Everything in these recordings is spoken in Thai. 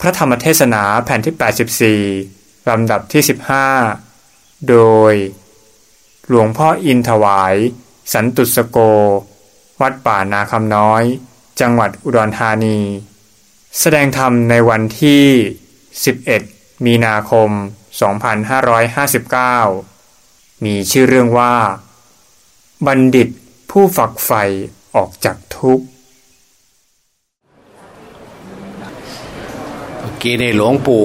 พระธรรมเทศนาแผ่นที่ 84 ลำดับที่ 15 โดย หลวงพ่ออินถวาย สันตุสโก วัดป่านาคำน้อย จังหวัดอุดรธานี แสดงธรรมในวันที่ 11 มีนาคม 2559 มีชื่อเรื่องว่า บัณฑิตผู้ฝักใฝ่ออกจากทุกข์ เมื่อ กี้นี่หลวงปู่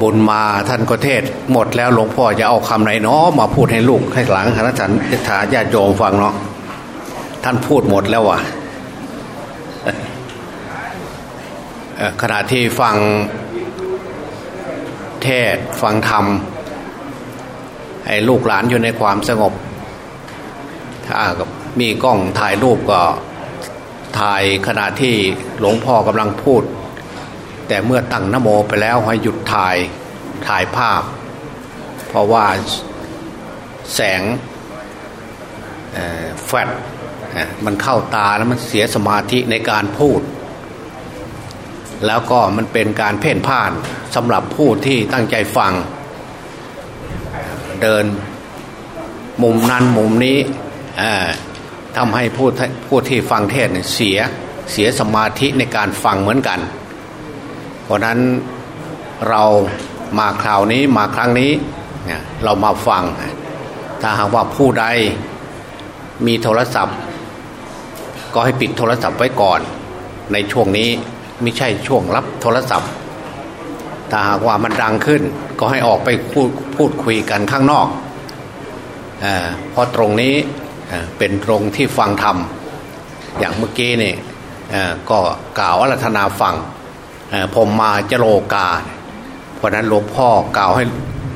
บุญมาท่านก็เทศหมดแล้วหลวงพ่อจะเอาคำไหนเนาะมาพูดให้ลูกให้หลังคณะสันถาญาติโยมฟังเนาะท่านพูดหมดแล้วว่ะเอ่อขณะที่ฟังเทศฟังธรรมให้ลูกหลานอยู่ในความสงบ ถ้ามีกล้องถ่ายรูปก็ถ่ายขณะที่หลวงพ่อกำลังพูด แต่เมื่อตั้งนโมไปแล้วให้หยุดถ่ายถ่ายภาพ เพราะว่าแสงแฟลชมันเข้าตาแล้วมันเสียสมาธิในการพูด แล้วก็มันเป็นการเพ่นพ่านสำหรับผู้ที่ตั้งใจฟัง เดินมุมนั้นมุมนี้ทำให้ผู้ผู้ที่ฟังเทศเสียเสียสมาธิในการฟังเหมือนกัน เพราะนั้นเรามาคราวนี้มาครั้งนี้เนี่ยเรามาฟัง ถ้าหากว่าผู้ใดมีโทรศัพท์ ก็ให้ปิดโทรศัพท์ไว้ก่อน ในช่วงนี้ไม่ใช่ช่วงรับโทรศัพท์ ถ้าหากว่ามันดังขึ้น ก็ให้ออกไปพูดพูดคุยกันข้างนอกเอเพราะตรงนี้เอ่อเป็นตรงที่ฟังธรรม อย่างเมื่อกี้นี่เอ่อก็กล่าวอารัธนาฟัง ผมมาจโลกา เพราะนั้นหลวงพ่อกล่าวให้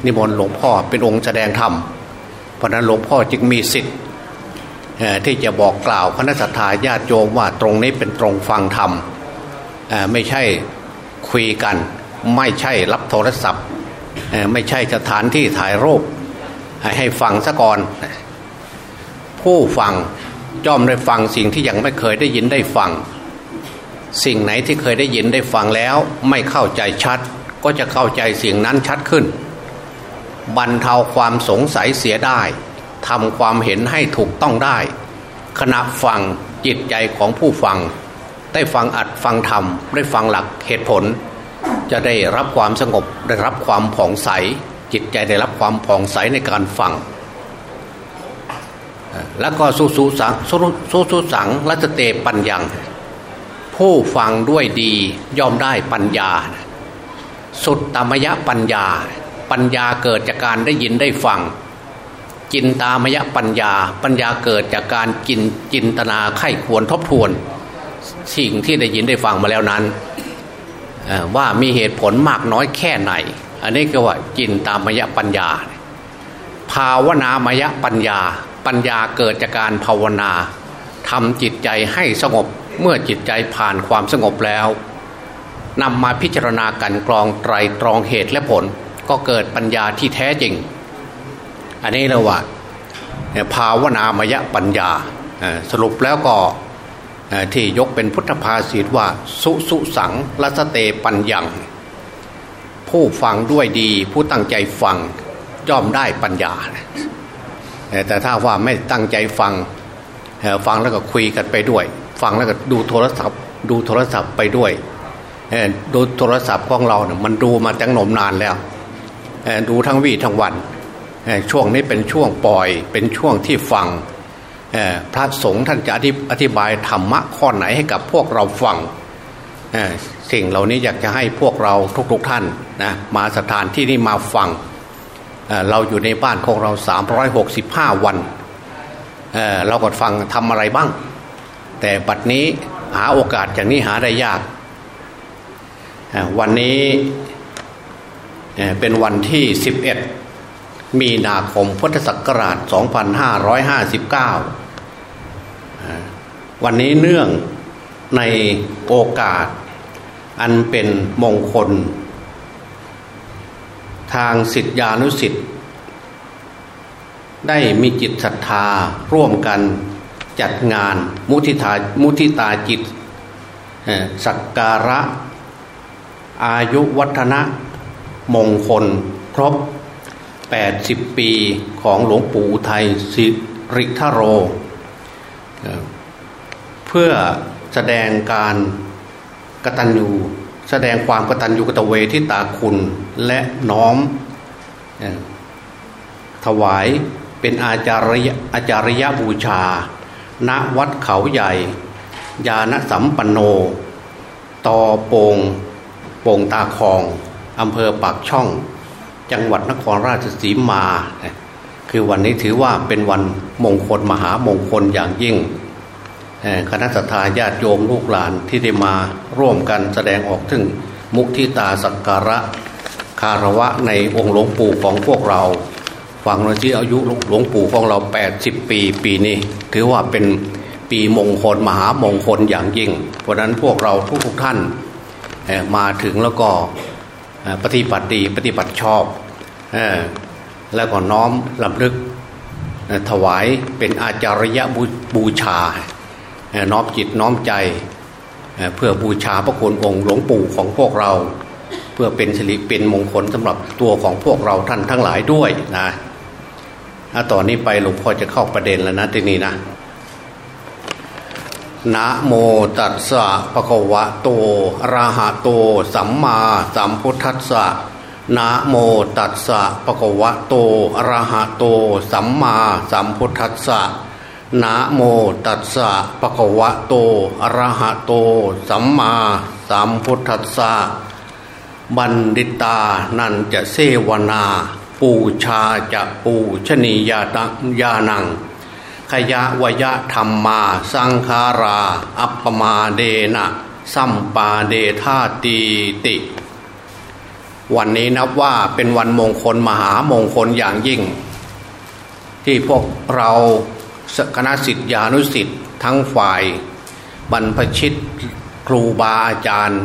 นิมนต์หลวงพ่อเป็นองค์แสดงธรรม เพราะนั้นหลวงพ่อจึงมีสิทธิ์ที่จะบอกกล่าวคณะสัตยาญาติโยมว่าตรงนี้เป็นตรงฟังธรรมไม่ใช่คุยกัน ไม่ใช่รับโทรศัพท์ ไม่ใช่สถานที่ถ่ายรูปให้ฟังซะก่อน ผู้ฟังย่อมได้ฟังสิ่งที่ยังไม่เคยได้ยินได้ฟัง สิ่งไหนที่เคยได้ยินได้ฟังแล้วไม่เข้าใจชัด ก็จะเข้าใจสิ่งนั้นชัดขึ้น บรรเทาความสงสัยเสียได้ทำความเห็นให้ถูกต้องได้ ขณะฟังจิตใจของผู้ฟัง ได้ฟังอัดฟังธรรมได้ฟังหลักเหตุผล จะได้รับความสงบได้รับความผ่องใส จิตใจได้รับความผ่องใสในการฟังแล้วก็สุสุสังสุสุสังรัตเตปัญญัง ผู้ฟังด้วยดีย่อมได้ปัญญา สุดตามยะปัญญา ปัญญาเกิดจากการได้ยินได้ฟัง จินตามยะปัญญา ปัญญาเกิดจากการกินจินตนาไข้ควรทบทวน สิ่งที่ได้ยินได้ฟังมาแล้วนั้นว่ามีเหตุผลมากน้อยแค่ไหน อันนี้ก็ว่าจินตามยะปัญญา ภาวนามยปัญญา ปัญญาเกิดจากการภาวนาทำจิตใจให้สงบ เมื่อจิตใจผ่านความสงบแล้วนำมาพิจารณากันกรองไตรตรองเหตุและผล ก็เกิดปัญญาที่แท้จริง อันนี้เราว่าภาวนามยปัญญาสรุปแล้วก็ที่ยกเป็นพุทธภาษิตว่า สุสุสังรัสเตปัญญัง ผู้ฟังด้วยดีผู้ตั้งใจฟังย่อมได้ปัญญา แต่ถ้าว่าไม่ตั้งใจฟังฟังแล้วก็คุยกันไปด้วย ฟังแล้วก็ดูโทรศัพท์ ดูโทรศัพท์ไปด้วยดูโทรศัพท์ของเราเนี่ยมันดูมาตั้งหนมนานแล้วดูทั้งวี่ทั้งวันช่วงนี้เป็นช่วงปล่อย เป็นช่วงที่ฟังพระสงฆ์ท่านจะอธิอธิบายธรรมะข้อไหนให้กับพวกเราฟังสิ่งเหล่านี้อยากจะให้พวกเราทุกๆท่านนะมาสถานที่นี้มาฟังเเราอยู่ในบ้านของเรา 365 วันเเราก็ฟังทำอะไรบ้าง แต่บัดนี้หาโอกาสอย่างนี้หาได้ยาก วันนี้เป็นวันที่ 11 มีนาคมพุทธศักราช 2559 วันนี้เนื่องในโอกาสอันเป็นมงคล ทางสิทธิานุสิทธิ์ได้มีจิตศรัทธาร่วมกัน จัดงานมุทิตามุทิตาจิตสักการะ อายุวัฒนะมงคลครบ 80 ปีของหลวงปู่ไทยสิริทโร เพื่อแสดงการกตัญญูแสดงความกตัญญูกตเวทิตาคุณและน้อม ถวายเป็นอาจารยอาจารยบูชา ณวัดเขาใหญ่ ยานสัมปันโน ตอโปงโป่งตาคองอำเภอปากช่อง จังหวัดนครราชสีมา คือวันนี้ถือว่าเป็นวันมงคลมหามงคลอย่างยิ่งคณะสัตยาญาติโยมลูกหลานที่ได้มาร่วมกันแสดงออกถึงมุทิตาสักการะคารวะในองค์หลวงปู่ของพวกเรา ฟังเราที่อายุหลวงปู่ของเรา 80 ปี ปีนี้ ถือว่าเป็นปีมงคลมหามงคลอย่างยิ่ง เพราะนั้นพวกเราทุกๆท่านมาถึงแล้วก็ปฏิบัติดีปฏิบัติชอบแล้วก็น้อมลำลึกถวายเป็นอาจารยบูชา น้อมจิตน้อมใจ เพื่อบูชาพระคุณองค์หลวงปู่ของพวกเรา เพื่อเป็นสิริเป็นมงคลสำหรับตัวของพวกเราท่านทั้งหลายด้วยนะ ต่อนนี้ไปหลวงพ่อจะเข้าประเด็นแล้วนะที่นี้นะนะโมตัสสะภะคะวะโตอะระหะโต สัมมาสัมพุทธัสสะนะโมตัสสะภะคะวะโตอะระหะโต สัมมาสัมพุทธัสสะนะโมตัสสะภะคะวะโตอะระหะโต สัมมาสัมพุทธัสสะบัณฑิตานันจะเสวนา ปูชาจะปูชนียาตัยานัง ขยะวยะธรรมมาสังคารา อัปปมาเดนะสัมปาเดธาตีติ วันนี้นับว่าเป็นวันมงคลมหามงคลอย่างยิ่ง ที่พวกเราคณะสิทธิานุสิทธิ์ทั้งฝ่าย บรรพชิตครูบาอาจารย์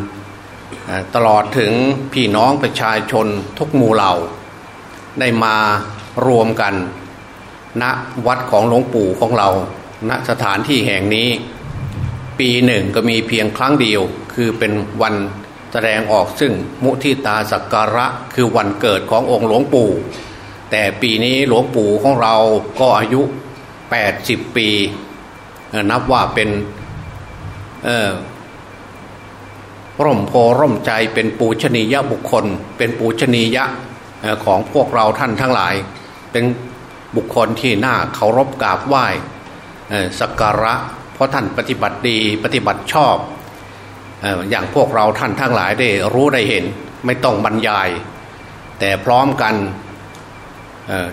ตลอดถึงพี่น้องประชาชนทุกหมู่เหล่า ได้มารวมกัน ณวัดของหลวงปู่ของเรา ณสถานที่แห่งนี้ ปีหนึ่งก็มีเพียงครั้งเดียว คือเป็นวันแสดงออกซึ่งมุทิตาสักการะคือวันเกิดขององค์หลวงปู่ แต่ปีนี้หลวงปู่ของเราก็อายุ 80 ปี นับว่าเป็นร่มโพร่มใจเป็นปูชนียบุคคล เป็นปูชนียะ ของพวกเราท่านทั้งหลาย เป็นบุคคลที่น่าเคารพกราบไหว้สักการะ เพราะท่านปฏิบัติดีปฏิบัติชอบ อย่างพวกเราท่านทั้งหลายได้รู้ได้เห็นไม่ต้องบรรยาย แต่พร้อมกัน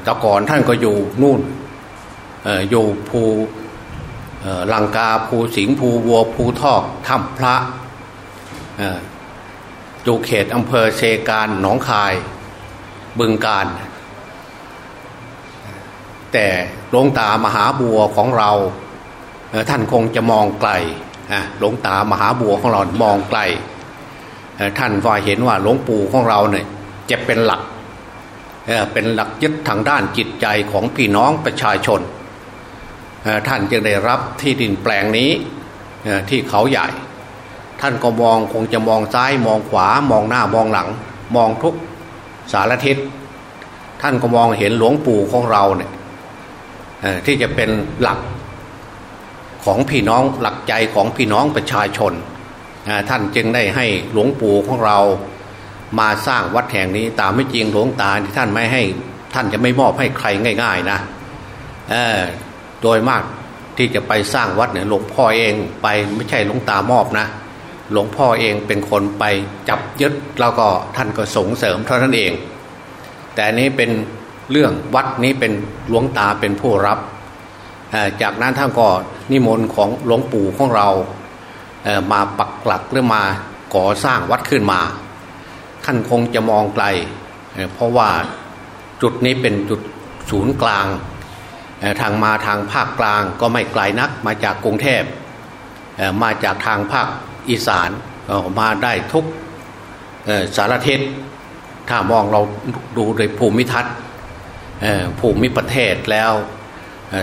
แต่ก่อนท่านก็อยู่นู่นอยู่ภูลังกาภูสิงห์ภูวัวภูทอกถ้ำพระอยู่เขตอำเภอเชการหนองคาย บึงการแต่หลวงตามหาบัวของเราท่านคงจะมองไกลหลวงตามหาบัวของเรามองไกลท่านว่าเห็นว่าหลวงปู่ของเราเนี่ยจะเป็นหลักเป็นหลักยึดทางด้านจิตใจของพี่น้องประชาชน ท่านจึงได้รับที่ดินแปลงนี้ที่เขาใหญ่ ท่านก็มองคงจะมองซ้ายมองขวามองหน้ามองหลัง มองทุก สารทิศท่านก็มองเห็นหลวงปู่ของเราเนี่ยที่จะเป็นหลักของพี่น้องหลักใจของพี่น้องประชาชน ท่านจึงได้ให้หลวงปู่ของเรามาสร้างวัดแห่งนี้ตามไม่จริงหลวงตาที่ท่านไม่ให้ท่านจะไม่มอบให้ใครง่าย ๆนะโดยมากที่จะไปสร้างวัดเนี่ยหลวงพ่อเองไปไม่ใช่หลวงตามอบนะ หลวงพ่อเองเป็นคนไปจับยึดแล้วก็ท่านก็ส่งเสริมเท่านั้นเอง แต่นี้เป็นเรื่องวัดนี้เป็นหลวงตาเป็นผู้รับ จากนั้นท่านก็นิมนต์ของหลวงปู่ของเรามาปักหลักหรือมาก่อสร้างวัดขึ้นมา ท่านคงจะมองไกล เพราะว่าจุดนี้เป็นจุดศูนย์กลางทางมาทางภาคกลางก็ไม่ไกลนักมาจากกรุงเทพมาจากทางภาค อีสานมาได้ทุกสารทิศถ้ามองเราดูโดยภูมิทัศน์ภูมิประเทศแล้ว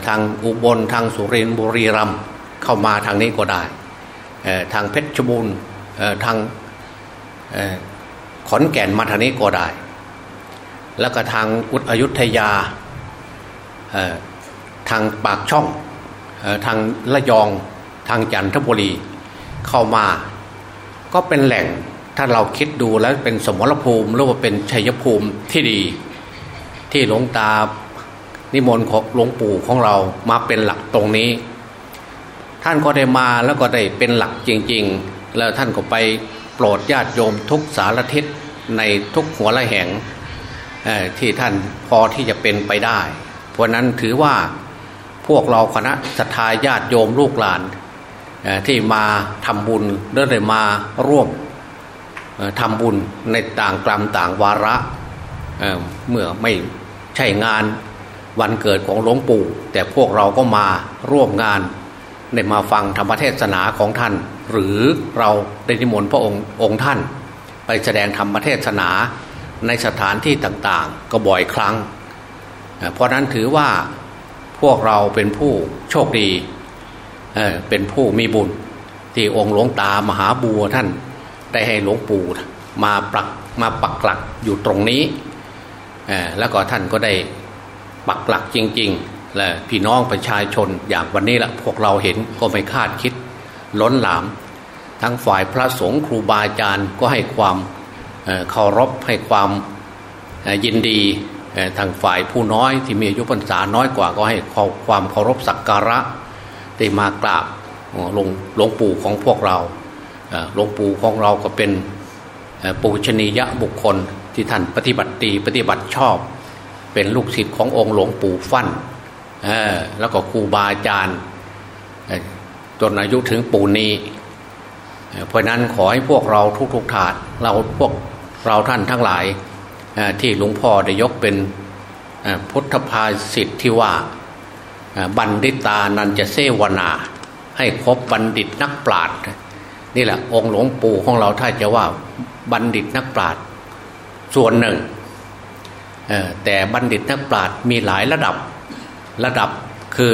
ทางอุบลทางสุรินทร์บุรีรัมย์เข้ามาทางนี้ก็ได้ทางเพชรบูรณ์ทางขอนแก่นมาทางนี้ก็ได้ แล้วก็ทางอุตอยุธยาทางปากช่องทางระยองทางจันทบุรี เข้ามา ก็เป็นแหล่งถ้าเราคิดดูแล้วเป็นสมรภูมิหรือว่าเป็นชัยภูมิที่ดี ที่หลวงตานิมนต์ของหลวงปู่ของเรามาเป็นหลักตรงนี้ ท่านก็ได้มาแล้วก็ได้เป็นหลักจริง ๆ แล้วท่านก็ไปโปรดญาติโยมทุกสารทิศในทุกหัวละแห่งที่ท่านพอที่จะเป็นไปได้ เพราะนั้นถือว่าพวกเราคณะศรัทธาญาติโยมลูกหลาน ที่มาทำบุญเดินเลยมาร่วมทำบุญในต่างกรรมต่างวาระเเมื่อไม่ใช่งานวันเกิดของหลวงปู่ แต่พวกเราก็มาร่วมงานได้มาฟังธรรมเทศนาของท่าน หรือเราได้นิมนต์พระองค์องค์ท่าน ไปแสดงธรรมเทศนาในสถานที่ต่างๆ ก็บ่อยครั้ง เพราะนั้นถือว่าพวกเราเป็นผู้โชคดี เเป็นผู้มีบุญ ที่องค์หลวงตามหาบัวท่านได้ให้หลวงปู่มาปักมาปักหลักอยู่ตรงนี้แล้วก็ท่านก็ได้ปักหลักจริงๆและพี่น้องประชาชนอย่างวันนี้ละพวกเราเห็นก็ไม่คาดคิดล้นหลาม ทั้งฝ่ายพระสงฆ์ครูบาอาจารย์ก็ให้ความเคารพให้ความยินดีทางฝ่ายผู้น้อยที่มีอายุพรรษาน้อยกว่าก็ให้ความเคารพสักการะ ได้มากราบหลวงหลวงปู่ของพวกเราหลวงปู่ของเราก็เป็นปูชนียะบุคคลที่ท่านปฏิบัติดีปฏิบัติชอบ เป็นลูกศิษย์ขององค์หลวงปู่ฟั่นแล้วก็ครูบาอาจารย์จนอายุถึงปู่นีเพราะนั้นขอให้พวกเราทุกๆถาดเราพวกเราท่านทั้งหลายที่หลวงพ่อได้ยกเป็นพุทธภาษิที่ว่า บัณฑิตานันจะเสวนา ให้ครบบัณฑิตนักปราชญ์นี่แหละองค์หลวงปู่ของเราถ้าจะว่าบัณฑิตนักปราชญ์ส่วนหนึ่งแต่บัณฑิตนักปราชญ์มีหลายระดับระดับคือ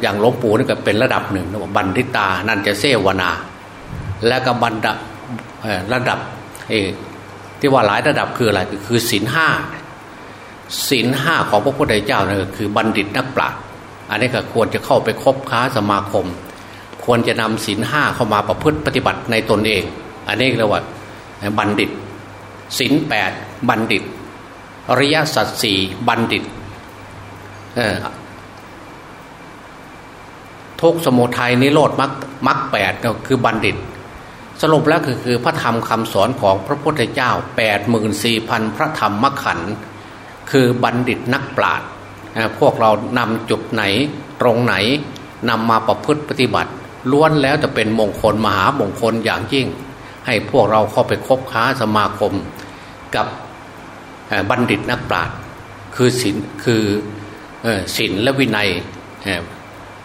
อย่างหลวงปู่นี่ก็เป็นระดับหนึ่งบัณฑิตานันจะเสวนา และก็บัณฑระดับที่ว่าหลายระดับคืออะไรคือศีลห้า ศีลห้าของพระพุทธเจ้านะ่คือบัณฑิตนักปราชญ์อันนี้ก็ควรจะเข้าไปคบค้าสมาคม ควรจะนำศีลห้าเข้ามาประพฤติปฏิบัติในตนเอง อันนี้เรียกว่าบัณฑิตศีลแปดบัณฑิต อริยสัจสี่บัณฑิตทุกสมุทัยนิโรธมรรคมรรคแปดก็คือบัณฑิต สรุปแล้วคือคือพระธรรมคำสอนของพระพุทธเจ้า8 4 0 0 0 พระธรรมมขันธ์ คือบัณฑิตนักปราชญ์พวกเรานำจุดไหนตรงไหนนำมาประพฤติปฏิบัติล้วนแล้วจะเป็นมงคลมหามงคลอย่างยิ่ง ให้พวกเราเข้าไปคบค้าสมาคมกับบัณฑิตนักปราชญ์คือศีลคือศีลและวินัย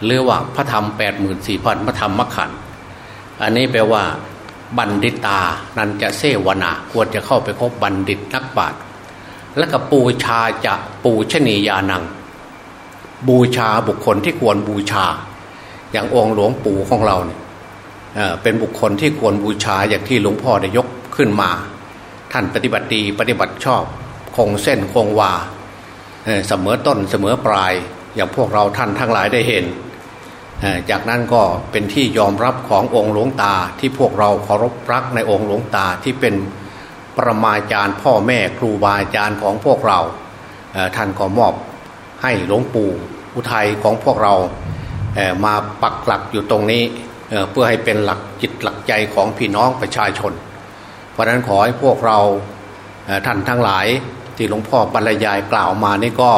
เรียกว่าพระธรรม8 4 0 0 0พระธรรมมขันอันนี้แปลว่า บัณฑิตานันจะเสวนาควรจะเข้าไปพบบัณฑิตนักปราชญ์ และก็ปูชาจะปูชนียานัง บูชาบุคคลที่ควรบูชา อย่างองค์หลวงปู่ของเราเนี่ยเป็นบุคคลที่ควรบูชาอย่างที่หลวงพ่อได้ยกขึ้นมา ท่านปฏิบัติดีปฏิบัติชอบ คงเส้นคงวาเสมอต้นเสมอปลาย อย่างพวกเราท่านทั้งหลายได้เห็น จากนั้นก็เป็นที่ยอมรับขององค์หลวงตาที่พวกเราเคารพรักในองค์หลวงตาที่เป็น ประมาจารย์พ่อแม่ครูบาอาจารย์ของพวกเรา ท่านก็มอบให้หลวงปู่อุทัยของพวกเรามาปักหลักอยู่ตรงนี้เพื่อให้เป็นหลักจิตหลักใจของพี่น้องประชาชน เพราะนั้นขอให้พวกเราท่านทั้งหลายที่หลวงพ่อบรรยายกล่าวมานี่ก็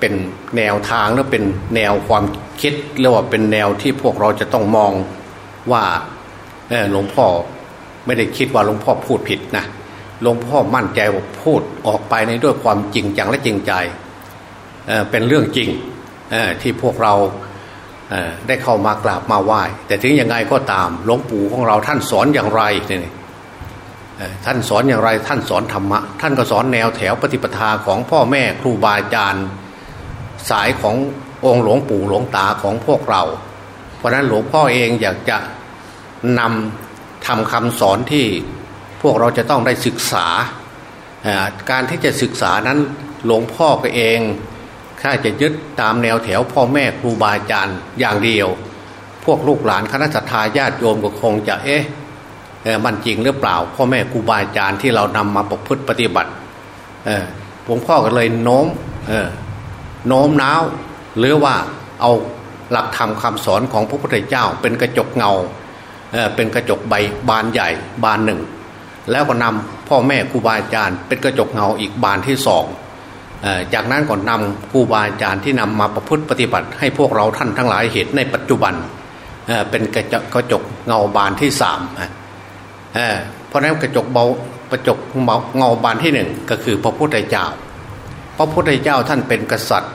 เป็นแนวทางหรือเป็นแนวความคิดหรือว่าเป็นแนวที่พวกเราจะต้องมองว่าหลวงพ่อ ไม่ได้คิดว่าหลวงพ่อพูดผิดนะหลวงพ่อมั่นใจว่าพูดออกไปในด้วยความจริงจังและจริงใจเเป็นเรื่องจริงที่พวกเราได้เข้ามากราบมาไหว้ แต่ถึงยังไงก็ตามหลวงปู่ของเราท่านสอนอย่างไรนี่ท่านสอนอย่างไรท่านสอนธรรมะ ท่านก็สอนแนวแถวปฏิปทาของพ่อแม่ครูบาอาจารย์สายขององค์หลวงปู่หลวงตาของพวกเรา เพราะนั้นหลวงพ่อเองอยากจะนำ ทำคำสอนที่พวกเราจะต้องได้ศึกษา การที่จะศึกษานั้นหลวงพ่อก็เองถ้าจะยึดตามแนวแถวพ่อแม่ครูบาอาจารย์อย่างเดียว พวกลูกหลานคณะสัตยาญาติโยมก็คงจะเอ๊ะมันจริงหรือเปล่า พ่อแม่ครูบาอาจารย์ที่เรานำมาประพฤติปฏิบัติหลวงพ่อก็เลยโน้มโน้มน้าวหรือว่าเอาหลักธรรมคาสอนของพระพุทธเจ้าเป็นกระจกเงา เเป็นกระจกใบบานใหญ่บานหนึ่ง แล้วก็นำพ่อแม่ครูบาอาจารย์ เป็นกระจกเงาอีกบานที่สองจากนั้นก่อนนำครูบาอาจารย์ที่นำมาประพฤติปฏิบัติ ให้พวกเราท่านทั้งหลายเห็นในปัจจุบันเป็นกระจกกระจกเงาบานที่สามเพราะนั้นกระจกเบากระจกเงาบานที่หนึ่งก็คือพระพุทธเจ้า พระพุทธเจ้าท่านเป็นกษัตริย์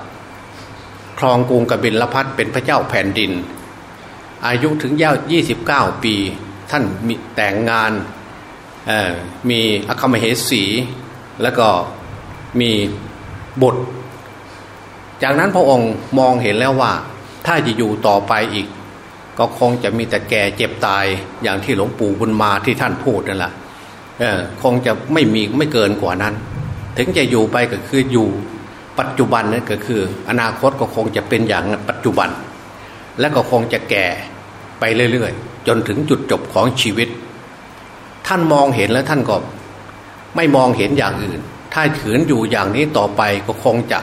ครองกรุงกบิลพัทเป็นพระเจ้าแผ่นดิน อายุถึงยาว29 ปี ท่านมีแต่งงานมีอคมเหสี แล้วก็มีบุตรจากนั้นพระองค์มองเห็นแล้วว่า ถ้าจะอยู่ต่อไปอีก ก็คงจะมีแต่แก่เจ็บตายอย่างที่หลวงปู่บุญมาที่ท่านพูดนั่นแหละคงจะไม่มีไม่เกินกว่านั้น ถึงจะอยู่ไปก็คืออยู่ปัจจุบันนั่นก็คือ อนาคตก็คงจะเป็นอย่างปัจจุบัน และก็คงจะแก่ไปเรื่อยๆ จนถึงจุดจบของชีวิต ท่านมองเห็นแล้วท่านก็ไม่มองเห็นอย่างอื่น ถ้าขืนอยู่อย่างนี้ต่อไปก็คงจะ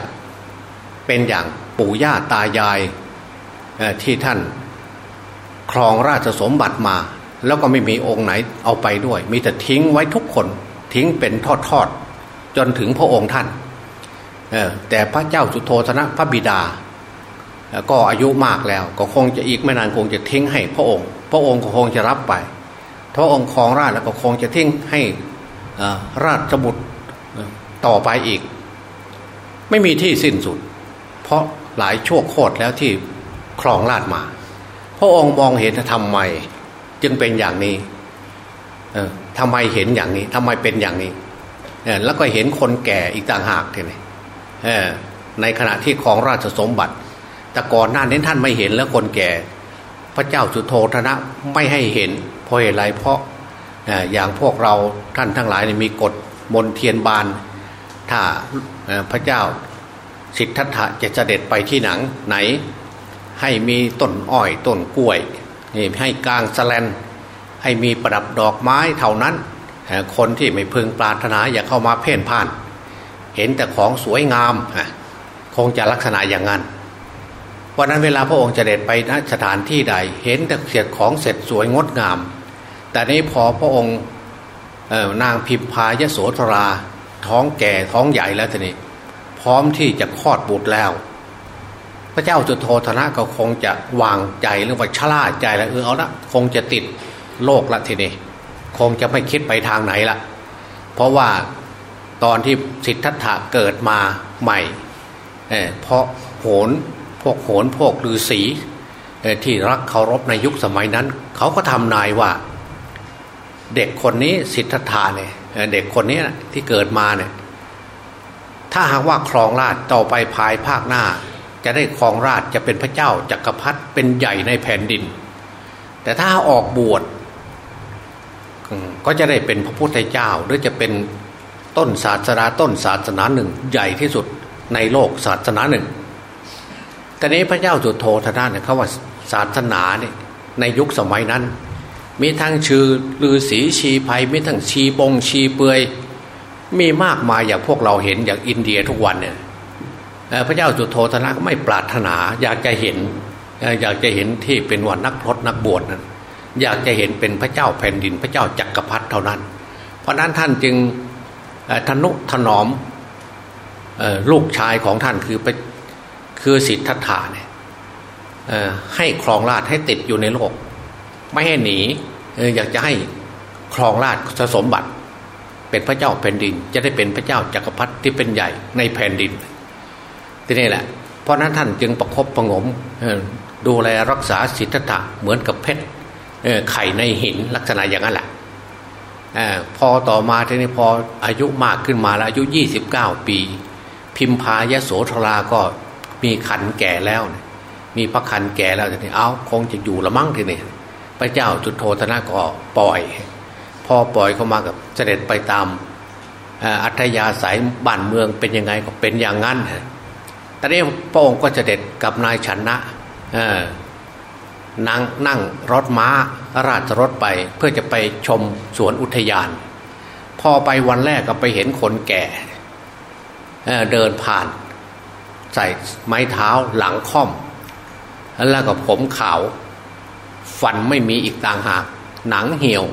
เป็นอย่างปู่ย่าตายายที่ท่านครองราชสมบัติมา แล้วก็ไม่มีองค์ไหนเอาไปด้วย มีแต่ทิ้งไว้ทุกคนทิ้งเป็นทอดๆจนถึงพระองค์ท่านแต่พระเจ้าสุโธธนะพระบิดา ก็อายุมากแล้วก็คงจะอีกไม่นานคงจะทิ้งให้พระองค์ พระองค์ก็คงจะรับไปพระองค์ครองราชแล้วก็คงจะทิ้งให้ราชบุตรต่อไปอีก ไม่มีที่สิ้นสุด เพราะหลายชั่วโคตรแล้วที่ครองราชมา พระองค์มองเห็นทำไมจึงเป็นอย่างนี้ทำไมเห็นอย่างนี้ทำไมเป็นอย่างนี้แล้วก็เห็นคนแก่อีกต่างหากทีนี้ในขณะที่ของราชสมบัติ แต่ก่อนหน้านี้ท่านไม่เห็นแล้วคนแก่ พระเจ้าสุโธธนะไม่ให้เห็น เพราะเหตุไรเพราะอย่างพวกเราท่านทั้งหลายมีกฎมนเทียนบาน ถ้าพระเจ้าสิทธัตถะจะเสด็จไปที่หนังไหน ให้มีต้นอ้อยต้นกล้วยให้กลางสแลนให้มีประดับดอกไม้เท่านั้น คนที่ไม่พึงปรารถนาอย่าเข้ามาเพ่นพ่าน เห็นแต่ของสวยงามคงจะลักษณะอย่างนั้น วันนั้นเวลาพระองค์จะเด็ดไปณสถานที่ใด เห็นแต่เสียของเสร็จสวยงดงาม แต่นี้พอพระองค์นางพิมพายโสธรา ท้องแก่ท้องใหญ่แล้วทีนี้ พร้อมที่จะคลอดบุตรแล้ว พระเจ้าจุโธธนะก็คงจะวางใจหรือว่าชราใจแล้วเออเอาละคงจะติดโลกละทีนี้คงจะไม่คิดไปทางไหนละเพราะว่าตอนที่สิทธัตถะเกิดมาใหม่เพราะโหน วกโหนพวกฤาษีที่รักเคารพในยุคสมัยนั้น เขาก็ทำนายว่า เด็กคนนี้สิทธัตถะเนี่ยเด็กคนนี้ที่เกิดมาเนี่ยถ้าหากว่าครองราชต่อไปภายภาคหน้า จะได้ครองราชจะเป็นพระเจ้าจักรพรรดิเป็นใหญ่ในแผ่นดิน แต่ถ้าออกบวชก็จะได้เป็นพระพุทธเจ้าหรือจะเป็นต้นศาสนาต้นศาสนาหนึ่ง ใหญ่ที่สุดในโลกศาสนาหนึ่ง ต่นี้พระเจ้าจุดโทธนาเนี่ยเขาว่าศาสนาเนี่ยในยุคสมัยนั้น มีทั้งชื่อลือสีชีภัยมีทั้งชีบงชีเปือยมีมากมายอย่างพวกเราเห็นอย่างอินเดียทุกวันเนี่ยพระเจ้าจุดโทธนะก็ไม่ปรารถนา อยากจะเห็น อยากจะเห็นที่เป็นวันนักพรตนักบวชนั้นอยากจะเห็นเป็นพระเจ้าแผ่นดินพระเจ้าจักรพรรดิเท่านั้น เพราะนั้นท่านจึงทนุถนอมลูกชายของท่านคือไป คือสิทธัตถะเนี่ยให้ครองราชให้ติดอยู่ในโลก ไม่ให้หนีอยากจะให้ครองราชสมบัติ เป็นพระเจ้าแผ่นดิน จะได้เป็นพระเจ้าจักรพรรดิที่เป็นใหญ่ในแผ่นดินที่นี่แหละ เพราะนั้นท่านจึงประครบประงมดูแลรักษาสิทธัตถะเหมือนกับเพชรไข่ในหินลักษณะอย่างนั้นแหละอพอต่อมาทีนี้พออายุมากขึ้นมาแล้วอายุยี่สิบเก้าปี พิมพายโสธราก็ มีขันแก่แล้ว มีพระขันแก่แล้วทีนี้เอาคงจะอยู่ละมั่งทีนี้พระเจ้าจุดโทธนะก็ปล่อย พอปล่อยเข้ามากับเสด็จไปตามอัธยาศัยบ้านเมืองเป็นยังไงก็เป็นอย่างนั้นตอนนี้พระองค์ก็เสด็จกับนายชนะนั่งนั่งรถม้าราชรถไปเพื่อจะไปชมสวนอุทยาน พอไปวันแรกก็ไปเห็นคนแก่เเดินผ่าน ใส่ไม้เท้าหลังค่อม แล้วก็ผมขาว ฟันไม่มีอีกต่างหาก หนังเหี่ยว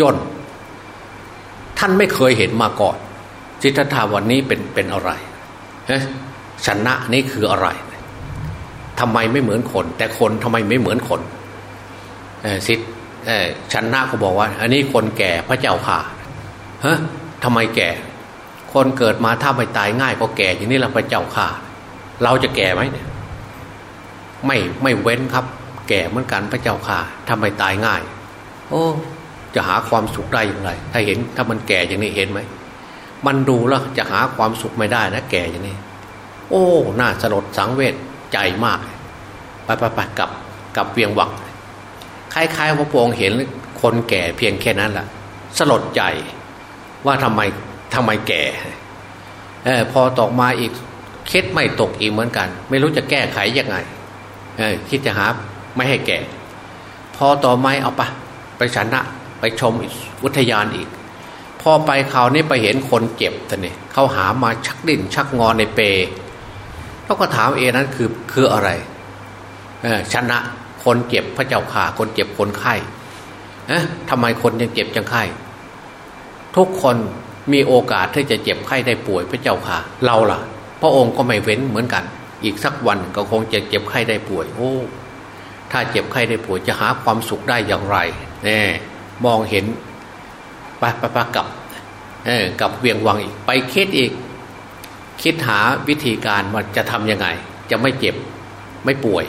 ย่น ท่านไม่เคยเห็นมาก่อนจิตธาวันนี้เป็นเป็นอะไรชนะนี่คืออะไรทำไมไม่เหมือนคน แต่คนทำไมไม่เหมือนคนสิทธิ์ชนนาก็บอกว่า อันนี้คนแก่พระเจ้าค่ะฮะทำไมแก่ คนเกิดมาถ้าไม่ตายง่ายก็แก่อย่างนี้เราพระเจ้าค่ะ เราจะแก่ไหมเนี่ย ไม่ไม่เว้นครับ แก่เหมือนกันพระเจ้าค่ะทำไมตายง่าย โอ้จะหาความสุขได้อย่างไร ถ้าเห็นถ้ามันแก่อย่างนี้เห็นไหมมันดูแล้วจะหาความสุขไม่ได้นะแก่อย่างนี้ โอ้น่าสลดสังเวชใจมากไปไปไปกับกับเวียงวังคล้ายๆว่าพระองค์เห็นคนแก่เพียงแค่นั้นแหละสลดใจว่าทำไมทำไมแก่อพอตกมาอีก คิดไม่ตกอีกเหมือนกัน ไม่รู้จะแก้ไขยังไงคิดจะหาไม่ให้แก่ พอต่อไม้เอาปะไปชนะไปชมอุทยานอีก พอไปคราวนี้ไปเห็นคนเจ็บท่านนี่เขาหามาชักดิ้นชักงอนในเปเขาก็ถามเอนั้นคือคืออะไรชนะคนเจ็บพระเจ้าข่าคนเจ็บคนไข้เอ๊ะทำไมคนยังเจ็บจังไข้ ทุกคนมีโอกาสที่จะเจ็บไข้ได้ป่วยพระเจ้าค่ะ เราล่ะ พระองค์ก็ไม่เว้นเหมือนกัน อีกสักวันก็คงจะเจ็บไข้ได้ป่วย โอ้ ถ้าเจ็บไข้ได้ป่วยจะหาความสุขได้อย่างไรแน่มองเห็นไปไปไปกับเออกับเวียงวังอีกไปคิดอีก คิดหาวิธีการว่าจะทำยังไง จะไม่เจ็บไม่ป่วย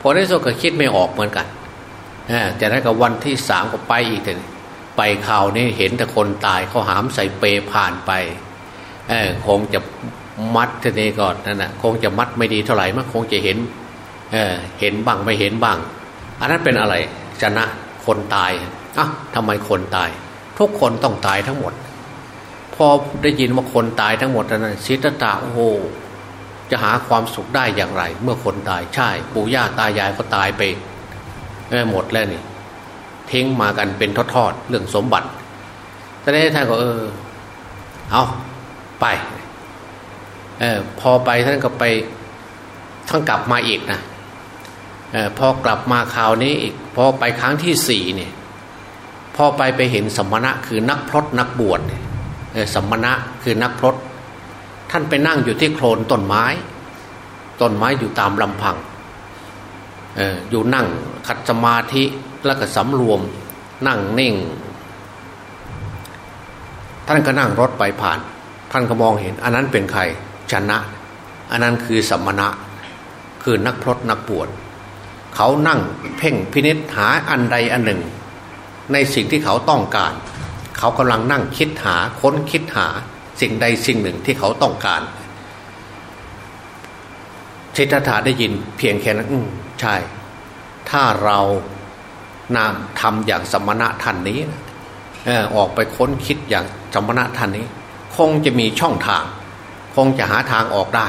พอได้สุดก็คิดไม่ออกเหมือนกันแต่นั้นก็วันที่สามก็ไปอีกแต่ไปข่าวนี้เห็นแต่คนตายเขาหามใส่เปผ่านไปคงจะ มัดทีนี้ก่อนนั่นนะคงจะมัดไม่ดีเท่าไหร่มันคงจะเห็นเเห็นบ้างไม่เห็นบ้าง อันนั้นเป็นอะไรชนะคนตายอะทำไมคนตาย ทุกคนต้องตายทั้งหมด พอได้ยินว่าคนตายทั้งหมดนั้นสิทธตาโอ้โหจะหาความสุขได้อย่างไร เมื่อคนตายใช่ ปู่ย่าตายายก็ตายไปหมดแล้วนี่ทิ้งมากันเป็นทอดๆเรื่องสมบัติแต่ได้ท่านก็เออ เอาไป ออพอไปท่านก็ไปท่านกลับมาอีกนะออพอกลับมาคราวนี้อีกพอไปครั้งที่สี่เนี่ยพอไปไปเห็นสมณะคือนักพรตนักบวชสมณะคือนักพรตท่านไปนั่งอยู่ที่โคลนต้นไม้ต้นไม้อยู่ตามลำพังอออยู่นั่งขัดสมาธิแล้วก็สำรวมนั่งนิ่ง ท่านก็นั่งรถไปผ่าน ท่านก็มองเห็น อันนั้นเป็นใคร ชนะ อันนั้นคือสมณะคือนักพรตนักบวชเขานั่งเพ่งพินิษหาอันใดอันหนึ่ง ในสิ่งที่เขาต้องการ เขากำลังนั่งคิดหาค้นคิดหาสิ่งใดสิ่งหนึ่งที่เขาต้องการสิทธัตถะได้ยินเพียงแค่นั้นใช่ ถ้าเรานามทำอย่างสมณะท่านนี้ออกไปค้นคิดอย่างสมณะท่านนี้ คงจะมีช่องทาง คงจะหาทางออกได้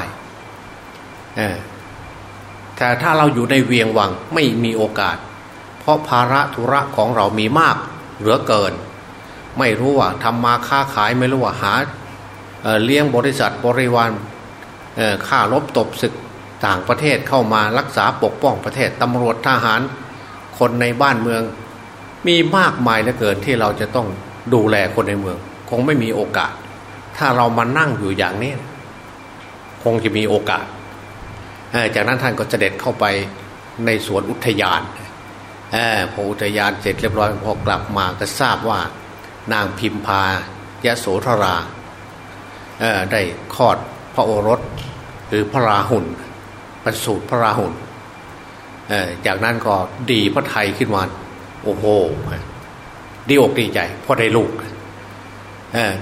แต่ถ้าเราอยู่ในเวียงวังไม่มีโอกาส เพราะภาระธุระของเรามีมากเหลือเกิน ไม่รู้ว่าทำมาค้าขายไม่รู้ว่าหาเลี้ยงบริษัทบริวารค่ารบตบศึกต่างประเทศเข้ามารักษาปกป้องประเทศตำรวจทหาร คนในบ้านเมือง มีมากมายเหลือเกินที่เราจะต้องดูแลคนในเมือง คงไม่มีโอกาส ถ้าเรามานั่งอยู่อย่างนี้ คงจะมีโอกาส จากนั้นท่านก็เสด็จเข้าไปในสวนอุทยานพออุทยานเสร็จเรียบร้อยพอกลับมาก็ทราบว่านางพิมพายะโสธราได้คลอดพระโอรสหรือพระราหุลประสูติพระราหุลจากนั้นก็ดีพระไทยขึ้นมาโอ้โหดีอกดีใจพอได้ลูก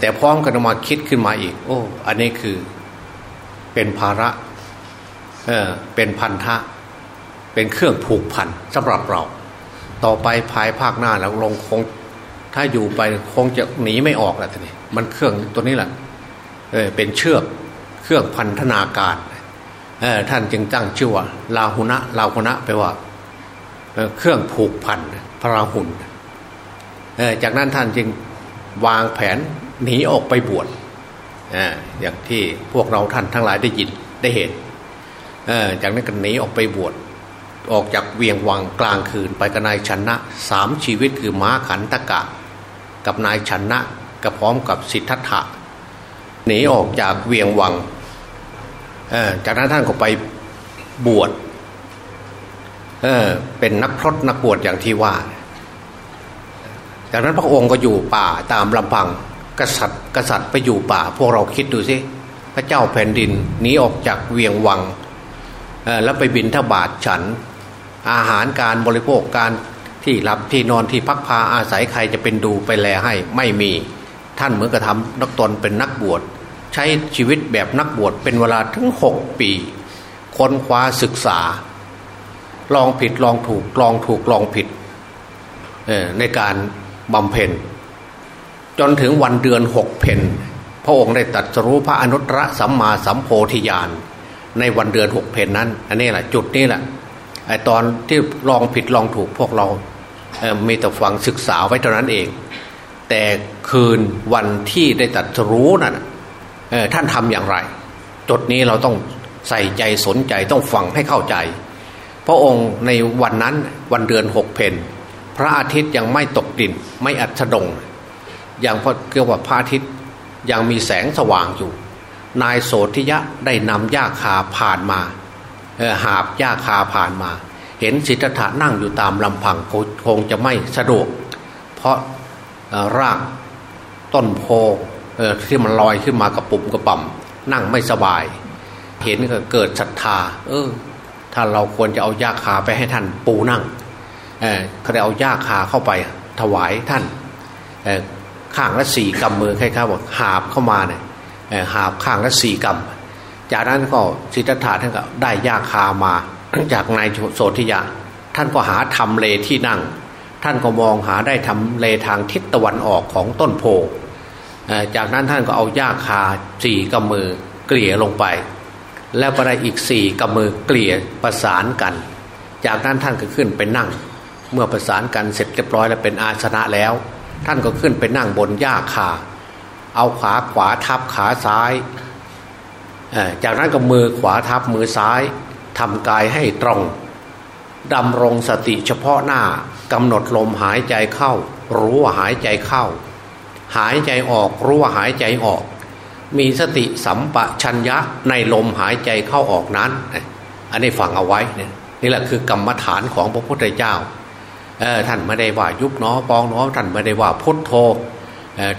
แต่พร้อมกันมาคิดขึ้นมาอีก โอ้ อันนี้คือ เป็นภาระเออเป็นพันธะ เป็นเครื่องผูกพันสำหรับเรา ต่อไปภายภาคหน้าแล้วลงคง ถ้าอยู่ไปคงจะหนีไม่ออกแหละทีนี้มันเครื่องตัวนี้แหละเออเป็นเชือกเครื่องพันธนาการเออท่านจึงตั้งชื่อว่าลาหุนะลาหุนะแปว่าเครื่องผูกพันพระราหุนเออจากนั้นท่านจึงวางแผนหนีออกไปบวช อย่างที่พวกเราท่านทั้งหลายได้ยินได้เห็นจากนั้นก็หนีออกไปบวชออกจากเวียงวังกลางคืนไปกับนายชนะสามชีวิตคือม้าขันตะกะ กับนายชนะกับพร้อมกับสิทธัตถะหนีออกจากเวียงวังจากนั้นท่านก็ไปบวชเเป็นนักพรตนักบวชอย่างที่ว่า จากนั้นพระองค์ก็อยู่ป่าตามลำพัง กษัตริย์กษัตริย์ไปอยู่ป่า พวกเราคิดดูสิพระเจ้าแผ่นดินหนีออกจากเวียงวังแล้วไปบินทบาทฉัน อาหารการบริโภคการที่รับที่นอนที่พักพาอาศัยใครจะเป็นดูไปแลให้ไม่มี ท่านเหมือนกับทำนักตนเป็นนักบวช ใช้ชีวิตแบบนักบวชเป็นเวลาถึงหกปี ค้นคว้าศึกษา ลองผิดลองถูกลองถูกลองผิดในการบำเพ็ญ จนถึงวันเดือนหกเพนพระองค์ได้ตัดรู้พระอนุตตรสัมมาสัมโพธิญาณในวันเดือนหกเพนนั้น อันนี้แหละจุดนี้แหละไอตอนที่ลองผิดลองถูกพวกเราเมีแต่ฟังศึกษาไว้เท่านั้นเอง แต่คืนวันที่ได้ตัดรู้นั่นท่านทำอย่างไร จุดนี้เราต้องใส่ใจสนใจต้องฟังให้เข้าใจ พระองค์ในวันนั้นวันเดือนหกเพนพระอาทิตย์ยังไม่ตกดินไม่อัสดง อย่างเกี่ยวกับพระอาทิตย์ยังมีแสงสว่างอยู่ นายโสธิยะได้นำหญ้าคาผ่านมาหาบหญ้าคาผ่านมา เห็นสิทธัตถะนั่งอยู่ตามลำพังคงจะไม่สะดวก เพราะรากต้นโพที่มันลอยขึ้นมากระปุ่มกระป่ำนั่งไม่สบาย เห็นก็เกิดศรัทธา เออ ถ้าเราควรจะเอาหญ้าคาไปให้ท่านปูนั่งเเขาได้เอาหญ้าคาเข้าไปถวายท่าน ข้างละสี่กำมือคล้ายๆว่าหาบเข้ามาเนี่ยหาบข้างละสี่กำจากนั้นก็สิทธัตถะท่านก็ได้ยาคามา จากนายโสธิยาท่านก็หาทำเลที่นั่ง ท่านก็มองหาได้ทำเลทางทิศตะวันออกของต้นโพจากนั้นท่านก็เอายาคาสี่กำมือเกลี่ยลงไป แล้วก็ได้อีกสี่กำมือเกลี่ยประสานกัน จากนั้นท่านก็ขึ้นไปนั่ง เมื่อประสานกันเสร็จเรียบร้อยแล้วเป็นอาสนะแล้ว ท่านก็ขึ้นไปนั่งบนหญ้าคา เอาขาขวาทับขาซ้าย จากนั้นก็มือขวาทับมือซ้ายทำกายให้ตรงดำรงสติเฉพาะหน้ากำหนดลมหายใจเข้า รู้ว่าหายใจเข้า หายใจออกรู้ว่าหายใจออก มีสติสัมปชัญญะในลมหายใจเข้าออกนั้น อันนี้ฟังเอาไว้นี่แหละคือกรรมฐานของพระพุทธเจ้า ท่านไม่ได้ว่ายุบเนอปองเนอท่านไม่ได้ว่าพุทโธ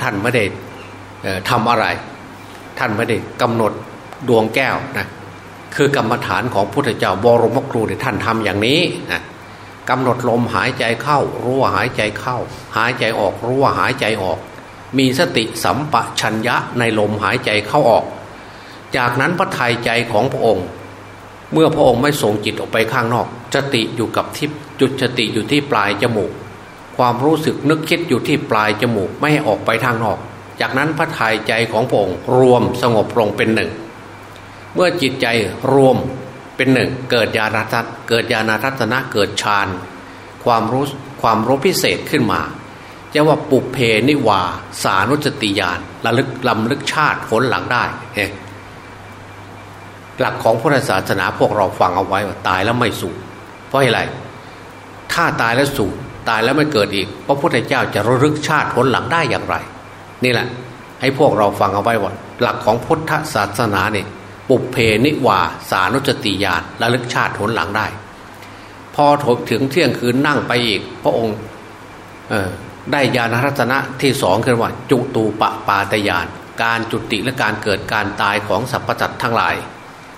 ท่านไม่ได้ทำอะไร ท่านไม่ได้กำหนดดวงแก้วนะคือกรรมฐานของพุทธเจ้าบรมครูที่ท่านทำอย่างนี้นะกำหนดลมหายใจเข้า รู้ว่าหายใจเข้า หายใจออกรู้ว่าหายใจออก มีสติสัมปชัญญะในลมหายใจเข้าออก จากนั้นพระทัยใจของพระองค์ เมื่อพระองค์ไม่ส่งจิตออกไปข้างนอกสติอยู่กับทิพ จุดสติอยู่ที่ปลายจมูก ความรู้สึกนึกคิดอยู่ที่ปลายจมูกไม่ให้ออกไปทางนอก จากนั้นพระทัยใจของพระองค์รวมสงบลงเป็นหนึ่ง เมื่อจิตใจรวมเป็นหนึ่ง เกิดญาณทัศเกิดญาณทัศนะเกิดฌานความรู้ความรู้พิเศษขึ้นมาจะว่าปุเพนิวา สานุสติญาณระลึกลำลึกชาติผลหลังได้หลักของพุทธศาสนาพวกเราฟังเอาไว้ว่าตายแล้วไม่สูญเพราะอะไร ถ้าตายแล้วสูญตายแล้วไม่เกิดอีกพระพุทธเจ้าจะระลึกชาติผลหลังได้อย่างไร นี่แหละ ให้พวกเราฟังเอาไว้ว่าหลักของพุทธศาสนาเนี่ยปุเพนิวาสานุจติญาณระลึกชาติผลหลังได้ พอถกถึงเที่ยงคืนนั่งไปอีก พระองค์ได้ญาณรัตนะที่สองคือว่า จุตูปปาตยานการจุติและการเกิดการตายของสรรพสัตว์ทั้งหลาย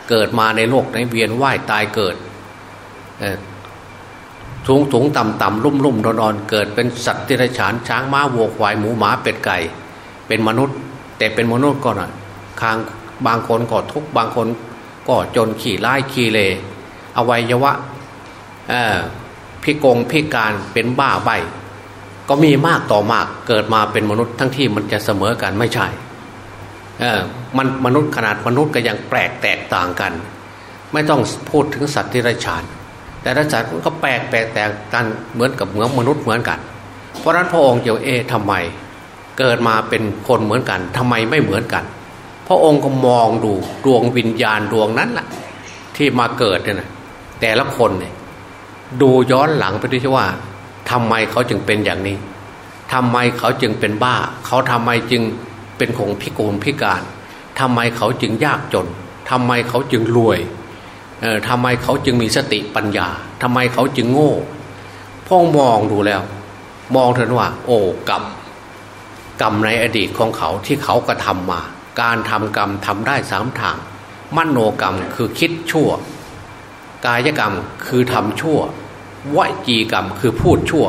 เกิดมาในโลกในเวียนว่ายตายเกิด สูงสูงต่ำต่ำลุ่มลุ่มนอนนเกิดเป็นสัตว์ที่ไรฉานช้างม้าวัวควายหมูหมาเป็ดไก่ เป็นมนุษย์ แต่เป็นมนุษย์ก็นะคางบางคนก็ทุกบางคนก็จนขี่ไล่ขี่เลอวัยวะพิกงพิการเป็นบ้าใบก็มีมากต่อมากเกิดมาเป็นมนุษย์ทั้งที่มันจะเสมอกันไม่ใช่เออมันมนุษย์ขนาดมนุษย์ก็ยังแปลกแตกต่างกัน ไม่ต้องพูดถึงสัตว์ที่ไรฉาน แต่ละสัตว์ก็แปลกแปลกแตกกันเหมือนกับเหมือนมนุษย์เหมือนกัน เพราะนั้นพระองค์เจ้าเอทำไมเกิดมาเป็นคนเหมือนกันทำไมไม่เหมือนกัน พระองค์ก็มองดูดวงวิญญาณดวงนั้นแหละที่มาเกิดเนี่ยนะแต่ละคนเนี่ยดูย้อนหลังไปด้วยว่าทำไมเขาจึงเป็นอย่างนี้ทำไมเขาจึงเป็นบ้า เขาทำไมจึงเป็นคงพิกลพิการทำไมเขาจึงยากจนทำไมเขาจึงรวย ออทำไมเขาจึงมีสติปัญญาทำไมเขาจึงโง่พ่อมองดูแล้ว มองเถอะว่า โอ้กรรมกรรมในอดีตของเขาที่เขากระทำมา การทำกรรมทำได้สามทางมโนกรรมคือคิดชั่ว กายกรรมคือทำชั่ววจีกรรมคือพูดชั่ว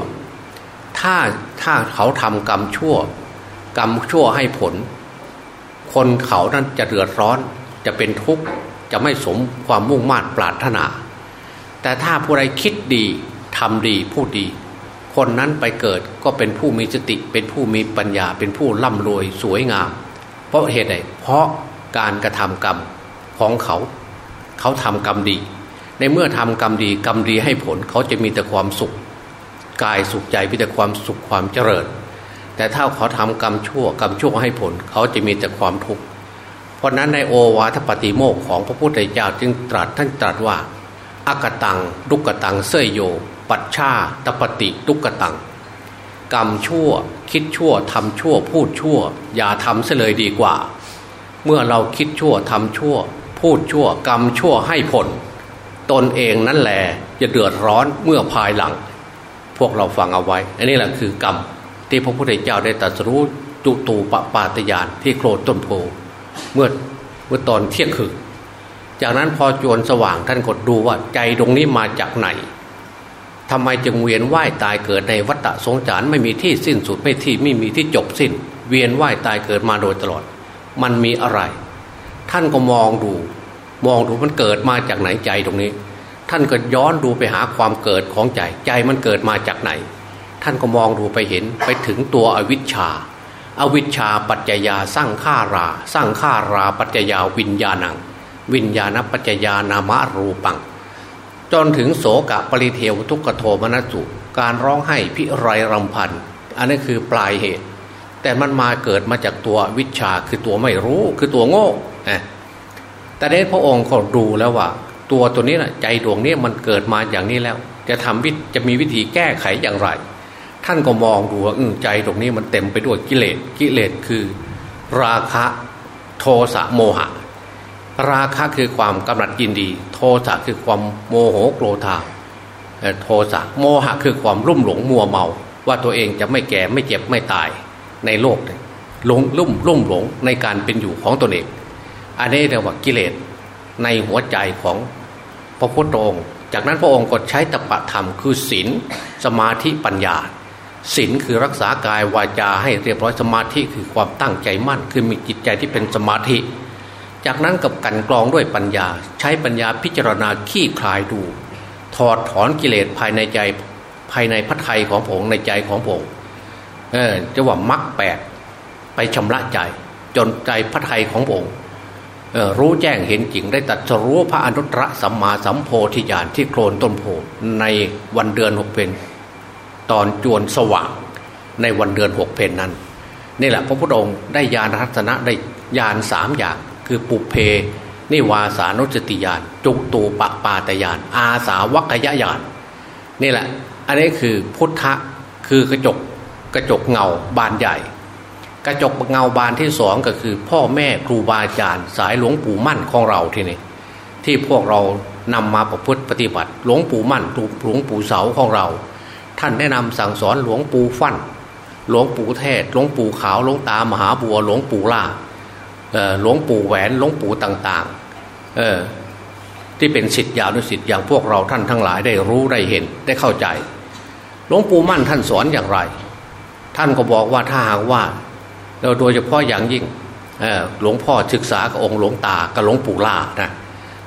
ถ้าถ้าเขาทำกรรมชั่ว กรรมชั่วให้ผล คนเขานั้นจะเดือดร้อนจะเป็นทุกข์ จะไม่สมความมุ่งมา่ปรารถนา แต่ถ้าผู้ใดคิดดีทำดีพูดดี คนนั้นไปเกิดก็เป็นผู้มีสติเป็นผู้มีปัญญาเป็นผู้ร่ำรวยสวยงาม เพราะเหตุใดเพราะการกระทำกรรมของเขา เขาทำกรรมดี ในเมื่อทำกรรมดีกรรมดีให้ผลเขาจะมีแต่ความสุข กายสุขใจมีแต่ความสุขความเจริญ แต่ถ้าเขาทำกรรมชั่วกรรมชั่วให้ผล เขาจะมีแต่ความทุกข์ เพราะนั้นในโอวาทปฏิโมกของพระพุทธเจ้าจึงตรัสท่านตรัสว่าอากตังดุกตังเสยโย ปัชชาตปฏิดุกตัง กรรมชั่วคิดชั่วทำชั่วพูดชั่ว อย่าทำเสเลยดีกว่า เมื่อเราคิดชั่วทำชั่ว พูดชั่วกรรมชั่วให้ผล ตนเองนั่นแหละจะเดือดร้อนเมื่อภายหลัง พวกเราฟังเอาไว้ อันนี้แหละคือกรรมที่พระพุทธเจ้าได้ตรัสรู้จุตูปปาตยานที่โคลนต้นโพ เมื่อเมื่อตอนเที่ยงคืนจากนั้นพอจวนสว่างท่านกดดูว่าใจตรงนี้มาจากไหนทำไมจึงเวียนว่ายตายเกิดในวัฏสงสารไม่มีที่สิ้นสุดไม่ที่ไม่มีที่จบสิ้น เวียนว่ายตายเกิดมาโดยตลอด มันมีอะไร ท่านก็มองดู มองดูมันเกิดมาจากไหนใจตรงนี้ ท่านก็ย้อนดูไปหาความเกิดของใจใจมันเกิดมาจากไหน ท่านก็มองดูไปเห็นไปถึงตัวอวิชชา อวิชชาปัจจยาสร้างข้ารา สร้างข้าราปัจจยาวิญญาณัง วิญญาณปัจจยานามะรูปัง จนถึงโสกะปริเทวทุกขโทมนัสุการร้องไห้พิไรรำพันอันนี้คือปลายเหตุ แต่มันมาเกิดมาจากตัววิชาคือตัวไม่รู้คือตัวโง่นะแต่เดชพระองค์เขาดูแล้วว่า ตัวตัวนี้นะใจดวงนี้มันเกิดมาอย่างนี้แล้ว จะทำวิจะมีวิธีแก้ไขอย่างไร ท่านก็มองดูว่าใจตรงนี้มันเต็มไปด้วยกิเลสกิเลสคือ ราคะโทสะโมหะ ราคะคือความกำหนัดยินดี โทสะคือความโมโหโกรธาโทสะโมหะคือความรุ่มหลงมัวเมา ว่าตัวเองจะไม่แก่ไม่เจ็บไม่ตายในโลกหลงลุ่มลุ่มหลงในการเป็นอยู่ของตนเอง อันนี้เรียกว่ากิเลสในหัวใจของพระพุทธองค์ จากนั้นพระองค์ก็ใช้ตปะธรรมคือศีลสมาธิปัญญา ศีลคือรักษากายวาจาให้เรียบร้อยสมาธิคือความตั้งใจมั่น คือมีจิตใจที่เป็นสมาธิ จากนั้นกับกันกรองด้วยปัญญา ใช้ปัญญาพิจารณาขี้คลายดู ถอดถอนกิเลสภายในใจภายในพระไทยของผมในใจของผมเออจะว่ามักแปดไปชำระใจ จนใจพระไทยของผมรู้แจ้งเห็นจริงได้ตัดรู้พระอนุตตรสัมมาสัมโพธิญาณที่โคลนต้นโพในวันเดือนหกเป็น ตอนจวนสว่างในวันเดือนหกเพนนั้นนี่แหละพระพุทธองค์ได้ยานทัศนะได้ยานสามอย่าง คือปุเพนิวาสานุสติยานจุตูปปาตยานอาสาวัคยญาณนี่แหละ อันนี้คือพุทธะคือกระจกกระจกเงาบานใหญ่ กระจกเงาบานที่สองก็คือ พ่อแม่ครูบาอาจารย์สายหลวงปู่มั่นของเราที่นี่ที่พวกเรานำมาประพฤติปฏิบัติ หลวงปู่มั่นหลวงปู่เสาของเรา ท่านแนะนำสั่งสอนหลวงปู่ฟั่น หลวงปู่เทศ หลวงปู่ขาว หลวงตามหาบัว หลวงปู่ล่าหลวงปู่แหวน หลวงปู่ต่างๆ เออที่เป็นสิทธิยาวนุสิทธิ์อย่างพวกเราท่านทั้งหลายได้รู้ได้เห็นได้เข้าใจ หลวงปู่มั่นท่านสอนอย่างไร ท่านก็บอกว่าถ้าหากว่าโดยเฉพาะอย่างยิ่งหลวงพ่อศึกษากับองค์หลวงตากับหลวงปู่ล่านะ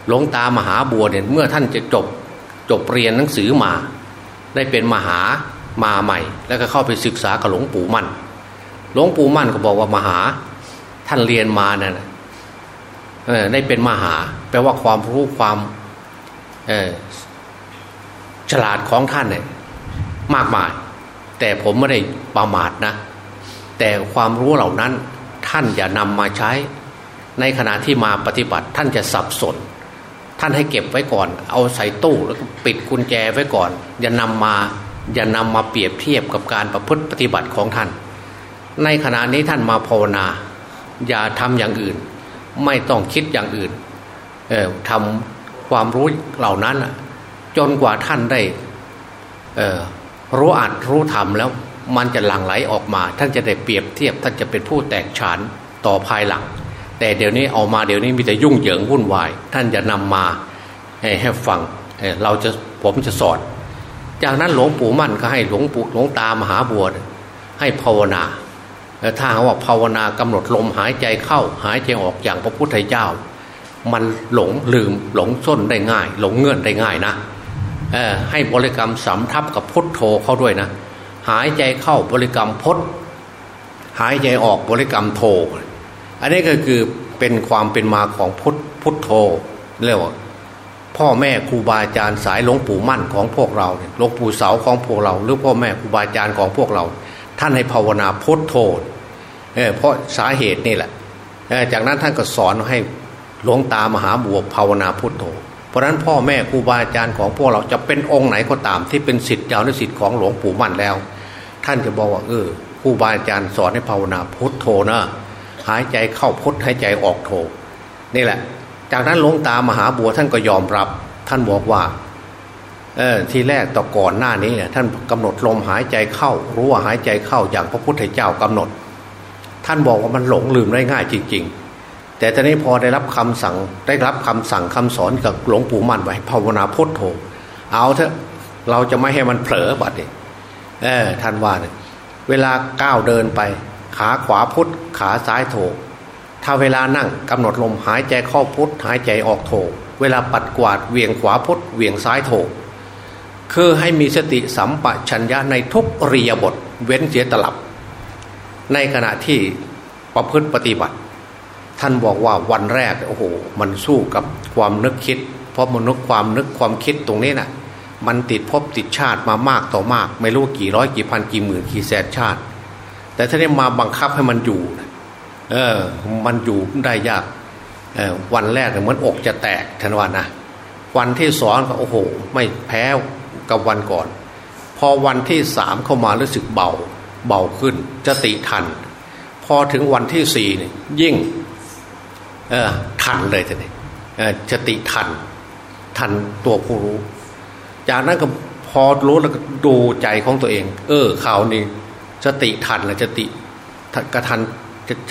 หลวงตามหาบัวเนี่ยเมื่อท่านจะจบจบเรียนหนังสือมา ได้เป็นมหามาใหม่ แล้วก็เข้าไปศึกษากับหลวงปู่มั่น หลวงปู่มั่นก็บอกว่ามหาท่านเรียนมาเนี่ยได้เป็นมหา แปลว่าความรู้ความฉลาดของท่านเนี่ยมากมาย แต่ผมไม่ได้ประมาทนะ แต่ความรู้เหล่านั้นท่านอย่านำมาใช้ ในขณะที่มาปฏิบัติท่านจะสับสน ท่านให้เก็บไว้ก่อน เอาใส่ตู้แล้วก็ปิดกุญแจไว้ก่อน อย่านำมาอย่านำมาเปรียบเทียบกับการประพฤติปฏิบัติของท่าน ในขณะนี้ท่านมาภาวนา อย่าทำอย่างอื่น ไม่ต้องคิดอย่างอื่นเออทำความรู้เหล่านั้นจนกว่าท่านได้รู้อัดรู้ทำแล้วมันจะหลั่งไหลออกมา ท่านจะได้เปรียบเทียบ ท่านจะเป็นผู้แตกฉานต่อภายหลัง แต่เดี๋ยวนี้เอามาเดี๋ยวนี้มีแต่ยุ่งเหยิงวุ่นวาย ท่านจะนำมาให้ฟังเราจะผมจะสอน จากนั้นหลวงปู่มั่นก็ให้หลวงปู่หลวงตามหาบวชให้ภาวนาถ้าว่าภาวนากำหนดลมหายใจเข้าหายใจออกอย่างพระพุทธเจ้า มันหลงลืมหลงส้นได้ง่าย หลงเงื่อนได้ง่ายนะให้บริกรรมสำทับกับพุทโธเข้าด้วยนะ หายใจเข้าบริกรรมพดหายใจออกบริกรรมโธ อันนี้ก็คือเป็นความเป็นมาของพุทพุทโธเรียกว่าพ่อแม่ครูบาอาจารย์สายหลวงปู่มั่นของพวกเราหลวงปู่เสาของพวกเรา หรือพ่อแม่ครูบาอาจารย์ของพวกเรา ท่านให้ภาวนาพุทโธเเพราะสาเหตุนี่แหละจากนั้นท่านก็สอนให้หลวงตามหาบวกภาวนาพุทโธ เพราะนั้นพ่อแม่ครูบาอาจารย์ของพวกเราจะเป็นองค์ไหนก็ตามที่เป็นสิทธิ์ยาวนิสิทธิ์ของหลวงปู่มั่นแล้ว ท่านจะบอกว่าเออครูบาอาจารย์สอนให้ภาวนาพุทโธนะ หายใจเข้าพุทหายใจออกโธนี่แหละ จากนั้นหลวงตามหาบัวท่านก็ยอมรับ ท่านบอกว่าเออทีแรกต่อก่อนหน้านี้เนี่ยท่านกำหนดลมหายใจเข้า รู้ว่าหายใจเข้าอย่างพระพุทธเจ้ากำหนด ท่านบอกว่ามันหลงลืมได้ง่ายจริง ๆ แต่ตอนนี้พอได้รับคำสั่งได้รับคำสั่งคำสอนกับหลวงปู่มั่นไว้ภาวนาพุทโธเอาเถอะเราจะไม่ให้มันเผลอบัดเนี่ยเออท่านว่าเนี่ยเวลาก้าวเดินไป ขาขวาพุทขาซ้ายโถถ้าเวลานั่งกำหนดลมหายใจเข้าพุทหายใจออกโถเวลาปัดกวาดเวียงขวาพุทเวียงซ้ายโถคือให้มีสติสัมปชัญญะในทุกเรียบทเว้นเสียตลับ ในขณะที่ประพฤติปฏิบัติ ท่านบอกว่าวันแรกโอ้โหมันสู้กับความนึกคิด เพราะมนุษย์ความนึกความคิดตรงนี้นะ่ะมันติดพบติดชาติมามากต่อมาก ไม่รู้กี่ร้อยกี่พันกี่หมื่นกี่แสนชาติ แต่ถ้าได้มาบังคับให้มันอยู่ เออ มันอยู่ได้ยากวันแรกเหมือนอกจะแตกทันวันนะวันที่สองก็โอ้โห ไม่แพ้กับวันก่อน พอวันที่สามเข้ามารู้สึกเบา เบาขึ้นจะติทัน พอถึงวันที่สี่เนี่ยยิ่งเออทันเลยทีนี้สติทัน ทันตัวผู้รู้ จากนั้นก็พอรู้แล้วก็ดูใจของตัวเอง เออข่าวนี้ สติทันลยสติกระทัน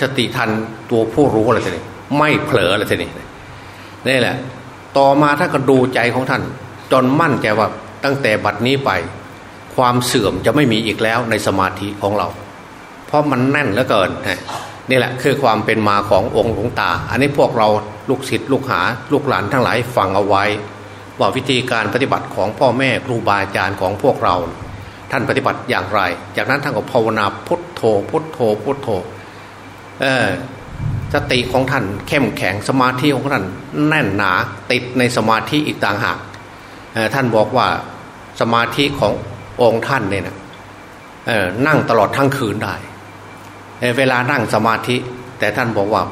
สติทันตัวผู้รู้อะไรทีนี้ไม่เผลออะไรทีนี้นี่แหละ ต่อมาถ้าก็ดูใจของท่าน จนมั่นใจว่าตั้งแต่บัดนี้ไป ความเสื่อมจะไม่มีอีกแล้วในสมาธิของเรา เพราะมันแน่นเหลือเกินนี่แหละคือความเป็นมาขององค์หลวงตา อันนี้พวกเราลูกศิษย์ลูกหา ลูกหลานทั้งหลายฟังเอาไว้ ว่าวิธีการปฏิบัติของพ่อแม่ครูบาอาจารย์ของพวกเรา ท่านปฏิบัติอย่างไร จากนั้นท่านก็ภาวนาพุทโธพุทโธพุทโธเออสติของท่านเข้มแข็งสมาธิของท่านแน่นหนาติดในสมาธิอีกต่างหากท่านบอกว่าสมาธิขององค์ท่านเนี่ยนะนั่งตลอดทั้งคืนได้เวลานั่งสมาธิ แต่ท่านบอกว่า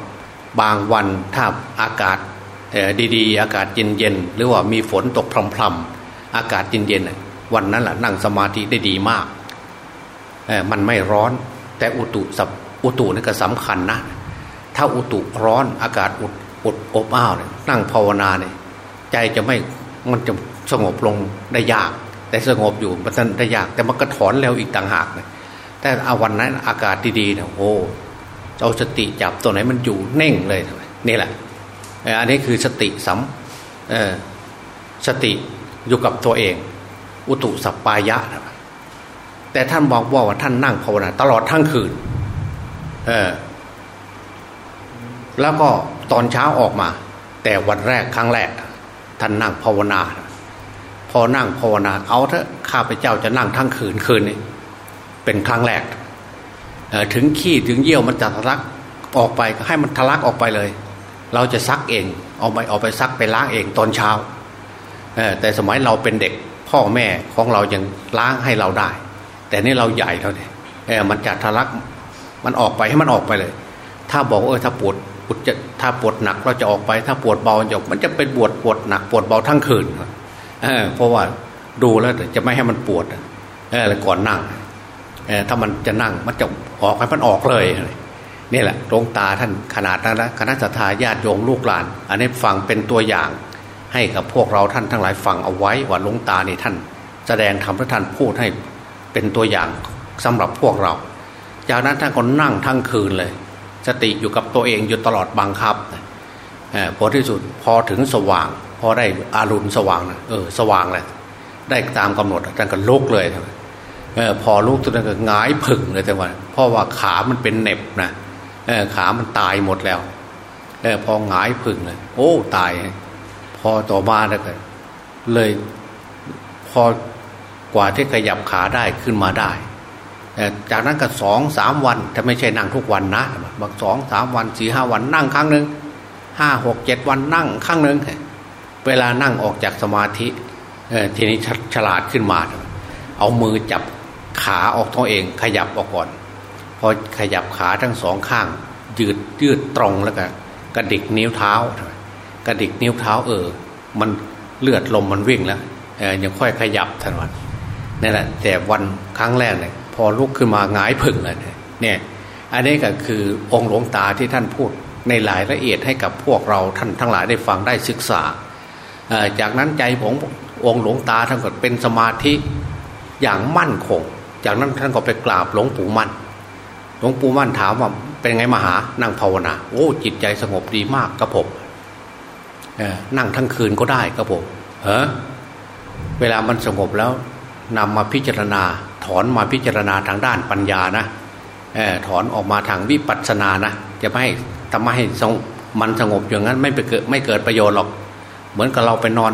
บางวันถ้าอากาศดีๆ อากาศเย็นๆหรือว่ามีฝนตกพรำๆอากาศเย็นๆ วันนั้นแหละนั่งสมาธิได้ดีมากมันไม่ร้อน แต่อุตุสับอุตุนี่ก็สำคัญนะ ถ้าอุตุร้อนอากาศอุดอุดอบอ้าวเนี่ยนั่งภาวนาเนี่ยใจจะไม่มันจะสงบลงได้ยาก แต่สงบอยู่มันได้ยาก แต่มันก็ถอนแล้วอีกต่างหากเนี่ยแต่อาวันนั้นอากาศดีๆเนี่ยโอ้เอาสติจับตัวไหนมันอยู่เน่งเลยนี่แหละอันนี้คือสติสัมสติอยู่กับตัวเอง อุตุสัปปายะแต่ท่านบอกว่าว่าท่านนั่งภาวนาตลอดทั้งคืน เออ แล้วก็ตอนเช้าออกมา แต่วันแรกครั้งแรก ท่านนั่งภาวนา พอนั่งภาวนา เอาเถอะข้าพเจ้าจะนั่งทั้งคืนคืนนี้เป็นครั้งแรกถึงขี้ถึงเยี่ยวมันจะทะลักออกไปให้มันทะลักออกไปเลย เราจะซักเอง เอาไปเอาไปซักไปล้างเองตอนเช้าแต่สมัยเราเป็นเด็ก พ่อแม่ของเรายังล้างให้เราได้ แต่นี่เราใหญ่แล้วเนี่ยมันจะทะลักมันออกไปให้มันออกไปเลย ถ้าบอกเออถ้าปวดปวดจะถ้าปวดหนักเราจะออกไป ถ้าปวดเบาจะมันจะเป็นปวดปวดหนักปวดเบาทั้งคืนเออเพราะว่าดูแล้วจะไม่ให้มันปวดเออก่อนนั่งเออถ้ามันจะนั่งมันจะออกให้มันออกเลยนี่แหละดวงตาท่านขนาดนั้นนะคณะสัตยาญาติโยมลูกหลาน อันนี้ฟังเป็นตัวอย่าง ให้กับพวกเราท่านทั้งหลายฟังเอาไว้ว่าลวงตานี่ท่าน แสดงธรรมท่านพูดให้เป็นตัวอย่างสำหรับพวกเรา จากนั้นท่านก็นั่งทั้งคืนเลย สติอยู่กับตัวเองอยู่ตลอดบังคับพอที่สุดพอถึงสว่าง พอได้อารุณสว่างนะเออสว่างเลยได้ตามกำหนดท่านก็ลุกเลยเออพอลุกตัวนั้นก็งายผึ่งเลยแต่ว่าเพราะว่าขามันเป็นเน็บนะเออขามันตายหมดแล้วเออพอหงายผึ่งเลย โอ้ตาย พอต่อมาแล้วก็เลยพอกว่าที่ขยับขาได้ขึ้นมาได้ จากนั้นก็สองสามวันถ้าไม่ใช่นั่งทุกวันนะบางสองสามวันสี่ห้าวันนั่งครั้งหนึ่งห้าหกเจ็ดวันนั่งครั้งหนึ่งเวลานั่งออกจากสมาธิทีนี้ฉลาดขึ้นมา เอามือจับขาออกตัวเอง ขยับออกก่อน พอขยับขาทั้งสองข้าง ยืดยืดตรงแล้วก็กระดิกนิ้วเท้า กระดิกนิ้วเท้าเออ มันเลือดลมมันวิ่งแล้วเออยังค่อยขยับทันวันนี่แหละแต่วันครั้งแรกเนี่ยพอลุกขึ้นมาหงายผึ่งเลยเนี่ยอันนี้ก็คือองค์หลวงตาที่ท่านพูดในหลายละเอียดให้กับพวกเราท่านทั้งหลายได้ฟังได้ศึกษา จากนั้นใจผมองค์หลวงตาท่านก็เป็นสมาธิอย่างมั่นคง จากนั้นท่านก็ไปกราบหลวงปู่มั่น หลวงปู่มั่นถามว่าเป็นไงมหานั่งภาวนา โอ้จิตใจสงบดีมากกระผม นั่งทั้งคืนก็ได้ครับผมเออเวลามันสงบแล้วนำมาพิจารณา ถอนมาพิจารณาทางด้านปัญญานะอถอนออกมาทางวิปัสสนานะจะไม่ให้ทำให้มันสงบอย่างนั้นไม่ไปเกิดไม่เกิดประโยชน์หรอก เหมือนกับเราไปนอน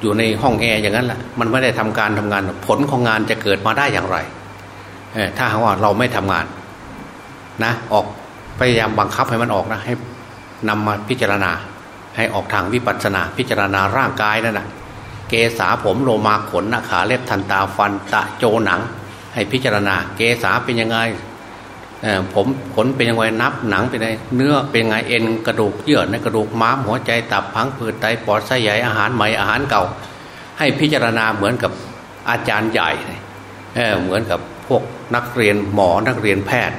อยู่ในห้องแอร์อย่างนั้นแหละมันไม่ได้ทำการทำงาน ผลของงานจะเกิดมาได้อย่างไรถ้าหากว่าเราไม่ทำงานนะ ออกพยายามบังคับให้มันออกนะให้นำมาพิจารณา ให้ออกทางวิปัสสนาพิจารณาร่างกายนั่นแหะเกษาผมโลมาขนนาขาเล็บทันตาฟันตะโจหนัง ให้พิจารณา เกษาเป็นยังไงผมขนเป็นยังไงนับหนังเป็นยังไงเนื้อเป็นยังไงเอ็นกระดูกเยื่อในกระดูกม้ามหัวใจตับพังผืดไตปอดไส้ใหญ่อาหารใหม่อาหารเก่า ให้พิจารณาเหมือนกับอาจารย์ใหญ่เเหมือนกับพวกนักเรียนหมอนักเรียนแพทย์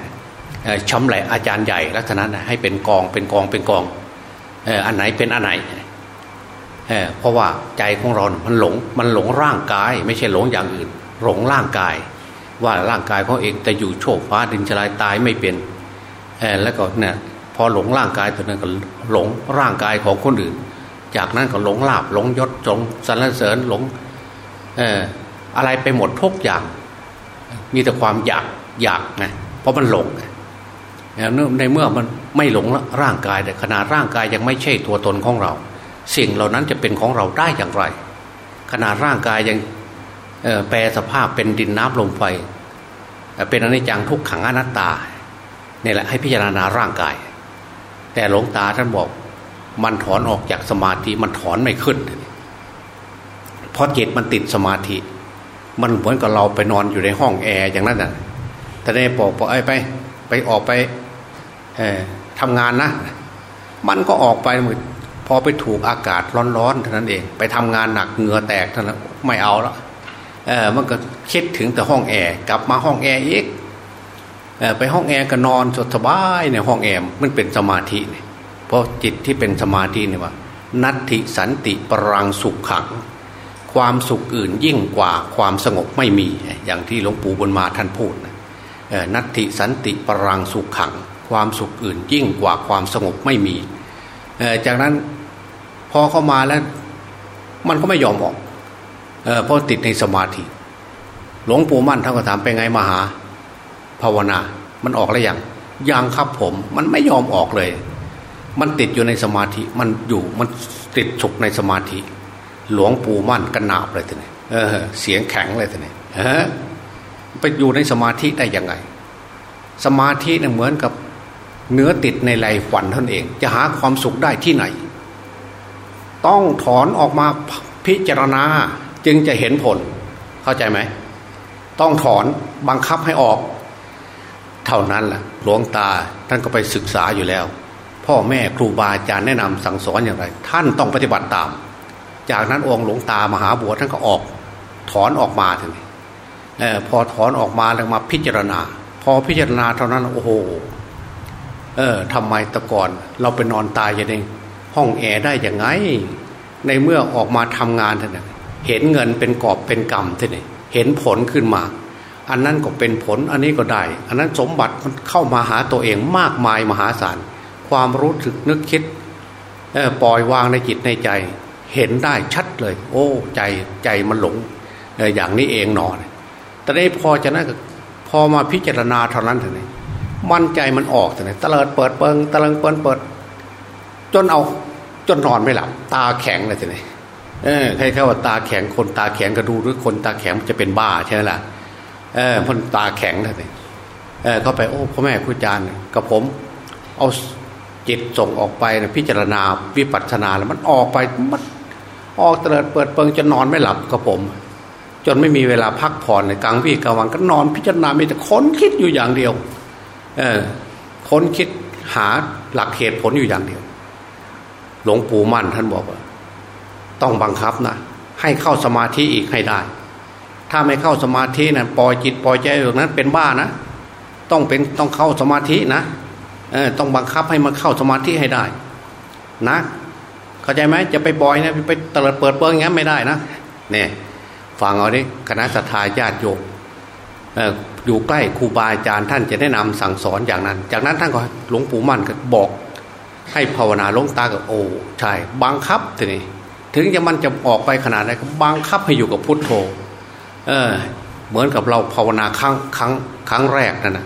ช้ำไหลอาจารย์ใหญ่ลักษณะให้เป็นกองเป็นกองเป็นกอง อันไหนเป็นอันไหนเเพราะว่าใจของเรา มันหลง มันหลงร่างกาย ไม่ใช่หลงอย่างอื่น หลงร่างกาย ว่าร่างกายเขาเองแต่อยู่โชคฟ้าดินชลายตายไม่เป็นแล้วก็เนี่ยพอหลงร่างกายตัวนั้นก็หลงร่างกายของคนอื่น จากนั้นก็หลงลาบหลงยศจงสรรเสริญหลงอะไรไปหมดทุกอย่าง มีแต่ความอยากอยากไงเพราะมันหลง ในเมื่อมันไม่หลงร่างกายแต่ขนาดร่างกายยังไม่ใช่ตัวตนของเรา สิ่งเหล่านั้นจะเป็นของเราได้อย่างไร ขนาดร่างกายยังแปลสภาพเป็นดินน้ำลมไฟเป็นอนิจจังทุกขังอนัตตาเนี่ยแหละให้พิจารณาร่างกาย แต่หลวงตาท่านบอก มันถอนออกจากสมาธิมันถอนไม่ขึ้นเพราะจิตมันติดสมาธิ มันเหมือนกับเราไปนอนอยู่ในห้องแอร์อย่างนั้นน่ะแต่ในบอกบอกไอ้ไปไปออกไป ทำงานนะ มันก็ออกไปพอไปถูกอากาศร้อนๆเท่านั้นเอง ไปทำงานหนักเหงื่อแตกเท่านั้นไม่เอาแล้วเออมันก็คิดถึงแต่ห้องแอร์กลับมาห้องแอร์อีกเออไปห้องแอร์ก็นอนสบายในห้องแอร์มันเป็นสมาธิเนี่ยเพราะจิตที่เป็นสมาธิเนี่ยว่า นัตถิสันติปรังสุขัง ความสุขอื่นยิ่งกว่าความสงบไม่มีอย่างที่หลวงปู่บุญมาท่านพูดนะนัตถิสันติปรังสุขัง ความสุขอื่นยิ่งกว่าความสงบไม่มี จากนั้นพอเข้ามาแล้ว มันก็ไม่ยอมออกเพราะติดในสมาธิ หลวงปู่มั่นท่านก็ถามไปไงมาหา ภาวนา มันออกแล้วยังยังครับผม มันไม่ยอมออกเลย มันติดอยู่ในสมาธิ มันอยู่มันติดฉุกในสมาธิ หลวงปู่มั่นกันหนาบเลยทีนี้เออ เสียงแข็งเลยทีนี้เออไปอยู่ในสมาธิได้ยังไง สมาธิเนี่ยเหมือนกับ เนื้อติดในไหลฝันท่านเอง จะหาความสุขได้ที่ไหน ต้องถอนออกมาพิจารณาจึงจะเห็นผล เข้าใจไหม ต้องถอนบังคับให้ออก เท่านั้นแหละหลวงตาท่านก็ไปศึกษาอยู่แล้ว พ่อแม่ครูบาอาจารย์แนะนำสั่งสอนอย่างไร ท่านต้องปฏิบัติตาม จากนั้นองค์หลวงตามหาบัวท่านก็ออก ถอนออกมาทีนี้พอถอนออกมาแล้วมาพิจารณา พอพิจารณาเท่านั้นโอ้โห เออทำไมตะก่อนเราไปนอนตายอย่างนี้ห้องแอร์ได้ย่างไง ในเมื่อออกมาทำงานท่านเห็นเงินเป็นกอบเป็นกำท่านเห็นผลขึ้นมา อันนั้นก็เป็นผลอันนี้ก็ได้ อันนั้นสมบัติมันเข้ามาหาตัวเองมากมายมหาศาลความรู้สึกนึกคิดปล่อยวางในจิตในใจ เห็นได้ชัดเลย โอ้ใจใจมันหลงอย่างนี้เองหนอนแต่ได้พอจะนั้นพอมาพิจารณาเท่านั้นเท่านั้ มั่นใจมันออกแต่ไหนตะเลิดเปิดเปิงตะเลิงเปิดเปิด จนเอา จนนอนไม่หลับ ตาแข็งเลยทีนี้เออใครเข้าว่าตาแข็งคนตาแข็งก็ดูหรือคนตาแข็งจะเป็นบ้าใช่ไหมล่ะเออคนตาแข็งเลยเออเข้าไปโอ้พ่อแม่ครูอาจารย์กับผม เอาจิตส่งออกไปนะพิจารณาวิปัสสนาแล้วมันออกไปมันออกเตลิดเปิดเปิงจะนอนไม่หลับกับผม จนไม่มีเวลาพักผ่อนในกลางวี่กลางวันก็นอนพิจารณาไม่แต่ค้นคิดอยู่อย่างเดียว ค้นคิดหาหลักเหตุผลอยู่อย่างเดียว หลวงปู่มั่นท่านบอกว่า ต้องบังคับนะให้เข้าสมาธิอีกให้ได้ ถ้าไม่เข้าสมาธินะปล่อยจิตปล่อยใจอย่างนั้นเป็นบ้านะต้องเป็นต้องเข้าสมาธินะต้องบังคับให้มันเข้าสมาธิให้ได้ นะเข้าใจไหมจะไปบอยนะไปตลอดเปิดเปิงงั้นไม่ได้นะเนี่ยฟังเอาดิคณะสัตยาญาติโยม อยู่ใกล้ครูบาอาจารย์ท่านจะแนะนำสั่งสอนอย่างนั้น จากนั้นท่านก็หลวงปู่มั่นก็บอก ให้ภาวนาลงตากับโอ้ใช่บังคับทีนี้ถึงจะมันจะออกไปขนาดไหนก็บังคับให้อยู่กับพุทโธเออเหมือนกับเราภาวนาครั้งครั้งครั้งแรกนั่นนะ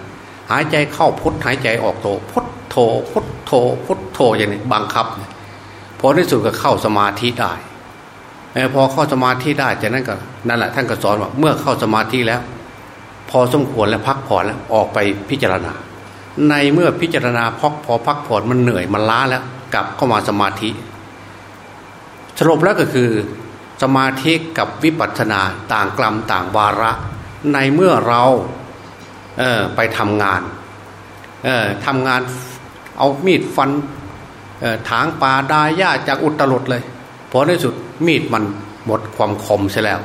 หายใจเข้าพุทหายใจออกโธพุทโธพุทโธพุทโธอย่างนี้บังคับพอที่สุดก็เข้าสมาธิได้พอเข้าสมาธิได้จากนั้นก็นั่นแหละท่านก็สอนว่าเมื่อเข้าสมาธิแล้ว พอสมควรแล้วพักผ่อนแล้วออกไปพิจารณา ในเมื่อพิจารณาพอพอพักผ่อนมันเหนื่อยมันล้าแล้วกลับเข้ามาสมาธิ สรุปแล้วก็คือสมาธิกับวิปัสสนาต่างกลัมต่างวาระ ในเมื่อเราเไปทำงานทำงานเอามีดฟันถางป่าดาหญ้าจากอุตรดเลยพอในสุดมีดมันหมดความคมใช่แล้ว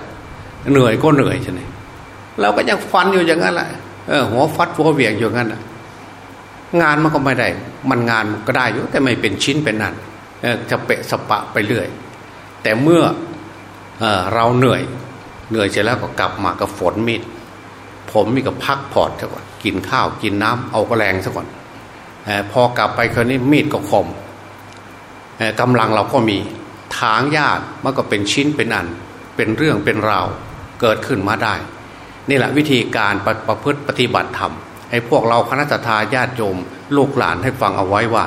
เหนื่อยก็เหนื่อยใช่ไหม เราก็ยังฟันอยู่อย่างนั้นแหละเออหัวฟัดหัวเวียงอยู่งนั้นงานมันก็ไม่ได้ มันงานก็ได้อยู่แต่ไม่เป็นชิ้นเป็นนั่นจะเปะสปะไปเรื่อย แต่เมื่อเอเราเหนื่อย เหนื่อยเสร็จแล้วก็กลับมากับฝนมีดผมมีกับพักผ่อนซะก่อนกินข้าวกินน้ำเอากระแรงซะก่อนอพอกลับไปคราวนี้มีดก็คมกำลังเราก็มีทางยากมันก็เป็นชิ้นเป็นอัน เป็นเรื่องเป็นราวเกิดขึ้นมาได้ นี่แหละวิธีการประประพฤติปฏิบัติธรรมให้พวกเราคณะทาญาติโยมลูกหลานให้ฟังเอาไว้ว่า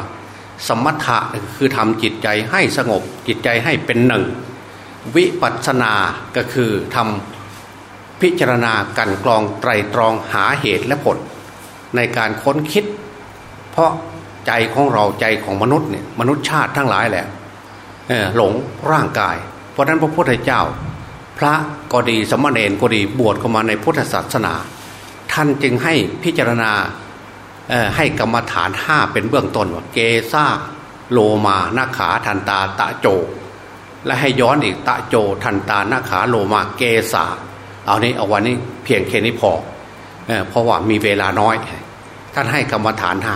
สมถะคือทำจิตใจให้สงบจิตใจให้เป็นหนึ่ง วิปัสสนาก็คือทำพิจารณากันกรองไตรตรองหาเหตุและผล ในการค้นคิด เพราะใจของเราใจของมนุษย์เนี่ยมนุษย์ชาติทั้งหลายแหละหลงร่างกาย เพราะนั้นพระพุทธเจ้า พระก็ดีสมณเณรก็ดีบวชเข้ามาในพุทธศาสนา ท่านจึงให้พิจารณาให้กรรมฐานห้าเป็นเบื้องต้นว่าเกซาโลมานาขาทันตาตะโจ และให้ย้อนอีกตะโจทันตานาขาโลมาเกษาเอานี้เอาวันนี้เพียงแค่นี้พอเพราะว่ามีเวลาน้อย ท่านให้กรรมฐานห้า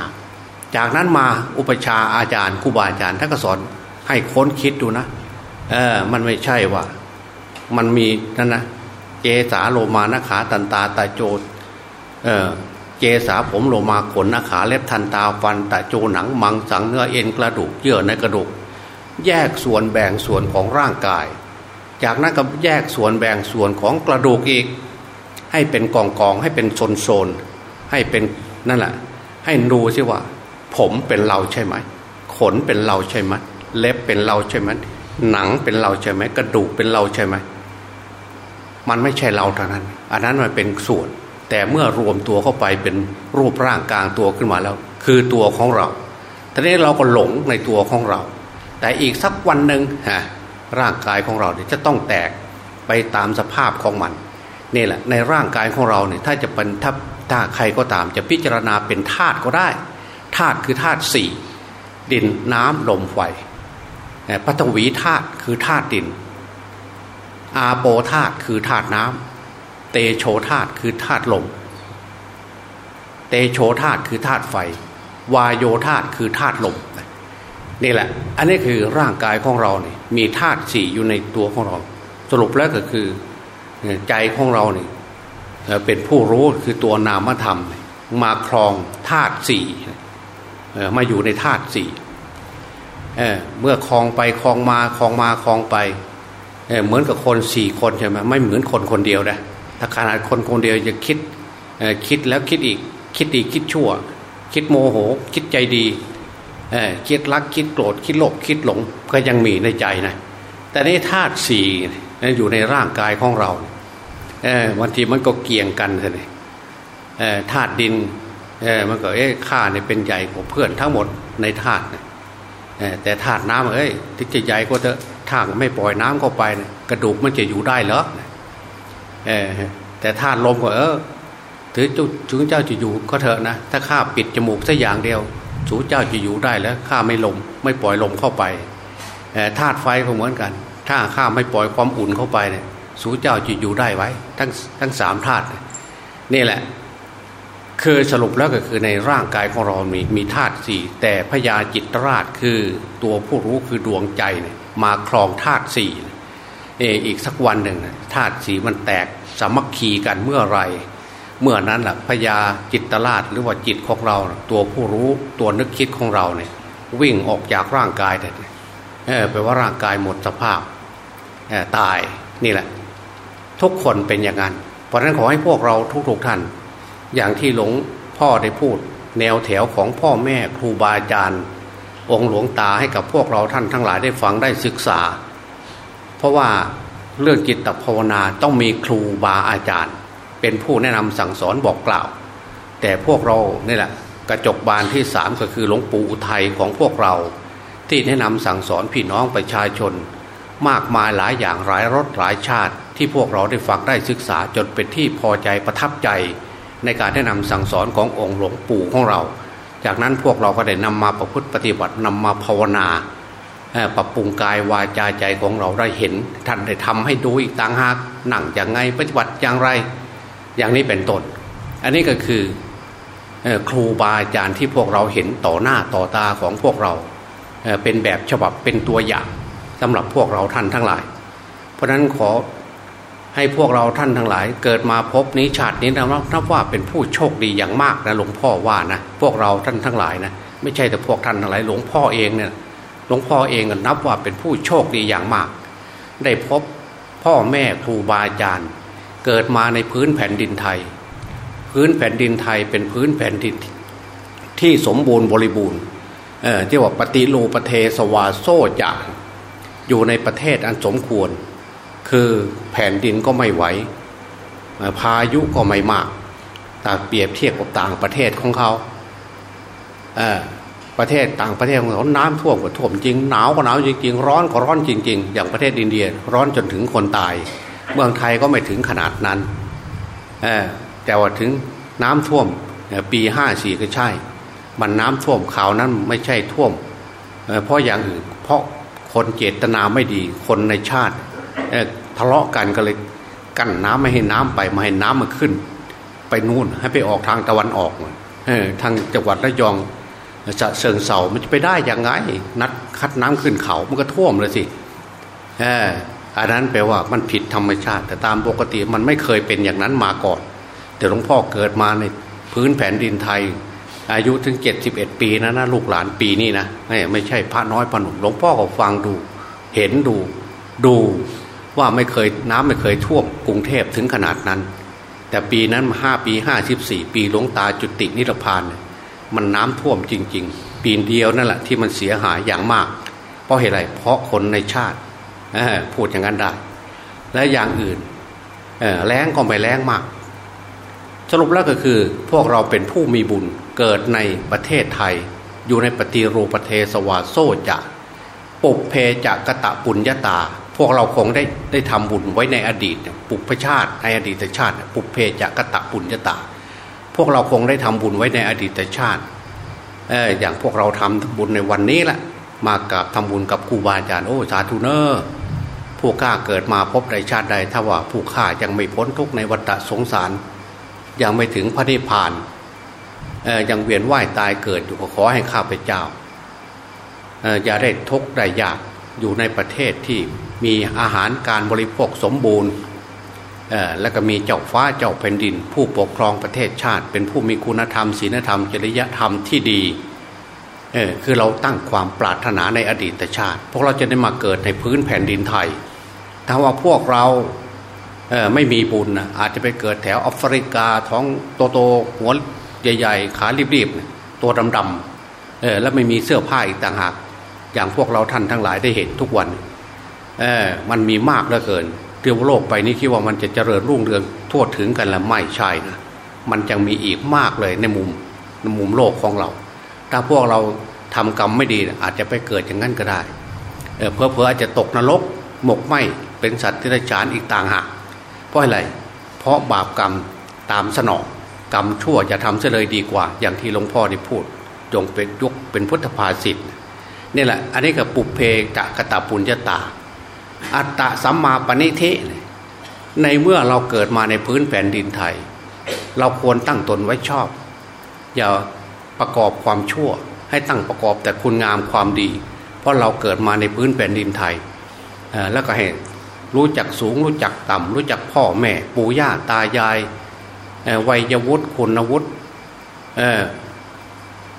จากนั้นมาอุปชาอาจารย์ครูบาอาจารย์ท่านก็สอนให้ค้นคิดดูนะเออมันไม่ใช่ว่า มันมีนั่นนะเจสาโลมานาขาตันตาตาโจเออเจสาผมโลมาขนนาขาเล็บทันตาฟันตาโจหนังมังสังเนื้อเอ็นกระดูกเยื่อในกระดูก แยกส่วนแบ่งส่วนของร่างกาย จากนั้นก็แยกส่วนแบ่งส่วนของกระดูกอีก ให้เป็นกองกองให้เป็นโซนโซนให้เป็นนั่นแหละให้ดูสิว่า ผมเป็นเราใช่ไหมขนเป็นเราใช่ไหมเล็บเป็นเราใช่ไหมหนังเป็นเราใช่ไหมกระดูกเป็นเราใช่ไหม มันไม่ใช่เราเท่านั้น อันนั้นมันเป็นส่วน แต่เมื่อรวมตัวเข้าไปเป็นรูปร่างกลางตัวขึ้นมาแล้ว คือตัวของเราทีนี้เราก็หลงในตัวของเรา แต่อีกสักวันหนึ่งฮะร่างกายของเราเนี่ยจะต้องแตกไปตามสภาพของมันนี่แหละในร่างกายของเราเนี่ยถ้าจะเป็นถ้าถ้าใครก็ตามจะพิจารณาเป็นธาตุก็ได้ธาตุคือธาตุสี่ดินน้ำลมไฟปฐวีธาตุคือธาตุดิน อาโปธาตุคือธาตุน้ำเตโชธาตุคือธาตุลม เตโชธาตุคือธาตุไฟ วายโยธาตุคือธาตุลมนี่แหละ อันนี้คือร่างกายของเราเนี่ยมีธาตุสี่อยู่ในตัวของเรา สรุปแล้วก็คือใจของเราเนี่ยเป็นผู้รู้คือตัวนามธรรม มาครองธาตุสี่มาอยู่ในธาตุสี่เเมื่อคลองไปคลองมาคลองมาคลองไป เหมือนกับคนสี่คนใช่ไหมไม่เหมือนคนคนเดียวนะถ้าขนาดคนคนเดียวจะคิดคิดแล้วคิดอีกคิดดีคิดชั่ว คิดโมโห คิดใจดีคิดรักคิดโกรธคิดโลภคิดหลงก็ยังมีในใจนะแต่นี่ธาตุสี่อยู่ในร่างกายของเราบางทีมันก็เกี่ยงกันเลยธาตุดินมันก็เอ้ข้าเนี่ยเป็นใหญ่กว่าเพื่อนทั้งหมดในธาตุแต่ธาตุน้ำเอ้ยที่จะใหญ่ก็จะ ถ้าไม่ปล่อยน้ำเข้าไป กระดูกมันจะอยู่ได้เหรอแต่ธาตุลมก็เออถือถึงเจ้าจะอยู่ก็เถอะนะถ้าข้าปิดจมูกสักอย่างเดียว สูเจ้าจะอยู่ได้แล้วข้าไม่ลม ไม่ปล่อยลมเข้าไปธาตุไฟก็เหมือนกัน ถ้าข้าไม่ปล่อยความอุ่นเข้าไปเนี่ย สูเจ้าจะอยู่ได้ไว้ ทั้งทั้งสามธาตุนี่แหละ คือสรุปแล้วก็คือในร่างกายของเรามีมีธาตุสี่แต่พญาจิตราชคือตัวผู้รู้คือดวงใจเนี่ย มาครองธาตุสี่เอออีกสักวันหนึ่งธาตุสีมันแตกสามัคคีกันเมื่อไรเมื่อนั้นแหละพญาจิตตราชหรือว่าจิตของเรา ตัวผู้รู้ตัวนึกคิดของเราเนี่ย วิ่งออกจากร่างกายแต่เออแปลว่าร่างกายหมดสภาพตายนี่แหละ ทุกคนเป็นอย่างนั้น เพราะนั้นขอให้พวกเราทุกๆท่าน อย่างที่หลวงพ่อได้พูด แนวแถวของพ่อแม่ครูบาอาจารย์ องค์หลวงตาให้กับพวกเราท่านทั้งหลายได้ฟังได้ศึกษา เพราะว่าเรื่องจิตภาวนาต้องมีครูบาอาจารย์ เป็นผู้แนะนำสั่งสอนบอกกล่าว แต่พวกเราเนี่แหละกระจกบานที่สามก็คือหลวงปู่อุทัยของพวกเรา ที่แนะนำสั่งสอนพี่น้องประชาชน มากมายหลายอย่างหลายรสหลายชาติ ที่พวกเราได้ฟังได้ศึกษาจนเป็นที่พอใจประทับใจ ในการแนะนำสั่งสอนขององค์หลวงปู่ของเรา จากนั้นพวกเราก็ได้นำมาประพฤติปฏิบัตินำมาภาวนาปรับปรุงกายวาจาใจของเราได้เห็น ท่านได้ทำให้ดูอีกต่างหากหนังอย่างไงปฏิบัติอย่างไร อย่างนี้เป็นต้นอันนี้ก็คือครูบาอาจารย์ที่พวกเราเห็นต่อหน้าต่อตาของพวกเราเป็นแบบฉบับเป็นตัวอย่างสำหรับพวกเราท่านทั้งหลาย เพราะฉะนั้นขอ ให้พวกเราท่านทั้งหลาย เกิดมาพบนี้ชาตินี้นะนับว่าเป็นผู้โชคดีอย่างมากนะหลวงพ่อว่านะพวกเราท่านทั้งหลายนะไม่ใช่แต่พวกท่านทั้งหลายหลวงพ่อเองเนี่ยหลวงพ่อเองนับว่าเป็นผู้โชคดีอย่างมาก ได้พบพ่อแม่ครูบาอาจารย์ เกิดมาในพื้นแผ่นดินไทย พื้นแผ่นดินไทยเป็นพื้นแผ่นดินที่สมบูรณ์บริบูรณ์เที่ว่าปฏิรูประเทสวาโซจาอยู่ในประเทศอันสมควร คือแผ่นดินก็ไม่ไหวพายุก็ไม่มากแต่เปรียบเทียบกับต่างประเทศของเขาประเทศต่างประเทศของเขาน้ำท่วมก็ท่วมจริงหนาวก็หนาวจริงๆ ร้อนก็ร้อนจริง ๆ อย่างประเทศอินเดียร้อนจนถึงคนตาย เมืองไทยก็ไม่ถึงขนาดนั้นแต่ว่าถึงน้ำท่วมปีห้าสี่ก็ใช่ มันน้ำท่วมข่าวนั้นไม่ใช่ท่วมเพราะอย่างอื่นเพราะคนเจตนาไม่ดีคนในชาติ ทะเลาะกันก็เลยกั้นน้ำไม่ให้น้ำไปมาให้น้ำมันขึ้น ไปนู่นให้ไปออกทางตะวันออกทางจังหวัดระยองจะเชิงเสามันจะไปได้อย่างไง นัดคัดน้ำขึ้นเขามันก็ท่วมเลยสิอันนั้นแปลว่ามันผิดธรรมชาติ แต่ตามปกติมันไม่เคยเป็นอย่างนั้นมาก่อน แต่หลวงพ่อเกิดมาในพื้นแผ่นดินไทย อายุถึงเจ็ดสิบเอ็ดปีนะนะลูกหลานปีนี้นะไม่ใช่พระน้อยพระหนุ่มหลวงพ่อก็ฟังดู เห็นดูดู ว่าไม่เคยน้ำไม่เคยท่วมกรุงเทพถึงขนาดนั้น แต่ปีนั้นห้าปีห้าสิบสี่ปีหลวงตาจุตินิรพานมันน้ำท่วมจริง ๆ ปีเดียวนั่นแหละที่มันเสียหายอย่างมาก เพราะเหตุไรเพราะคนในชาติพูดอย่างนั้นได้ และอย่างอื่นแรงก็ไม่แรงมาก สรุปแล้วก็คือพวกเราเป็นผู้มีบุญเกิดในประเทศไทย อยู่ในปฏิรูประเทศวาโซจะปุเพจะกะตะปุญญาตา พวกเราคงได้ได้ทำบุญไว้ในอดีตปุพชาติในอดีตชาติ ปุเพจะกตะปุญญาตาพวกเราคงได้ทำบุญไว้ในอดีตชาติเอออย่างพวกเราทำบุญในวันนี้แหละมากับทำบุญกับครูบาอาจารย์โอ้สาธุเนอร์ผู้ข้าเกิดมาพบในชาติใดถ้าว่าผู้ข้ายังไม่พ้นทุกในวัฏสงสาร ยังไม่ถึงพระนิพพานยังเวียนว่ายตายเกิดอยู่ขอให้ข้าพเจ้าอย่าได้ทุกข์ได้ยาก อยู่ในประเทศที่มีอาหารการบริโภคสมบูรณ์แล้วก็มีเจ้าฟ้าเจ้าแผ่นดิน ผู้ปกครองประเทศชาติ เป็นผู้มีคุณธรรมศีลธรรมจริยธรรมที่ดีเออคือเราตั้งความปรารถนาในอดีตชาติ พวกเราจะได้มาเกิดในพื้นแผ่นดินไทย ถ้าว่าพวกเราเออไม่มีบุญนะอาจจะไปเกิดแถวแอฟริกาท้องโตๆหัวใหญ่ ๆ ขารีบๆ ตัวดำๆเออแล้วไม่มีเสื้อผ้าอีกต่างหาก อย่างพวกเราท่านทั้งหลายได้เห็นทุกวันเออมันมีมากเหลือเกินเรียวโลกไปนี่คิดว่ามันจะเจริญรุ่งเรืองทั่วถึงกันแล้วไม่ใช่นะมันยังมีอีกมากเลยในมุมในมุมโลกของเรา ถ้าพวกเราทำกรรมไม่ดีอาจจะไปเกิดอย่างนั้นก็ได้เพอเพออาจจะตกนรกหมกไหมเป็นสัตว์ที่ไรฉานอีกต่างหากเพราะอะไร เพราะบาปกรรมตามสนองกรรมชั่วจะทำเสียเลยดีกว่า อย่างที่หลวงพ่อได้พูด จงเป็นยกเป็นพุทธภาษิต นี่แหละ อันนี้กับปุเพกะกะตาปุญญาตา อัตตะสัมมาปณิเทในเมื่อเราเกิดมาในพื้นแผ่นดินไทย เราควรตั้งตนไว้ชอบ อย่าประกอบความชั่ว ให้ตั้งประกอบแต่คุณงามความดี เพราะเราเกิดมาในพื้นแผ่นดินไทยแล้วก็ให้รู้จักสูงรู้จักต่ำ รู้จักพ่อแม่ ปู่ย่าตายายวัยวุฒิคุณวุฒิ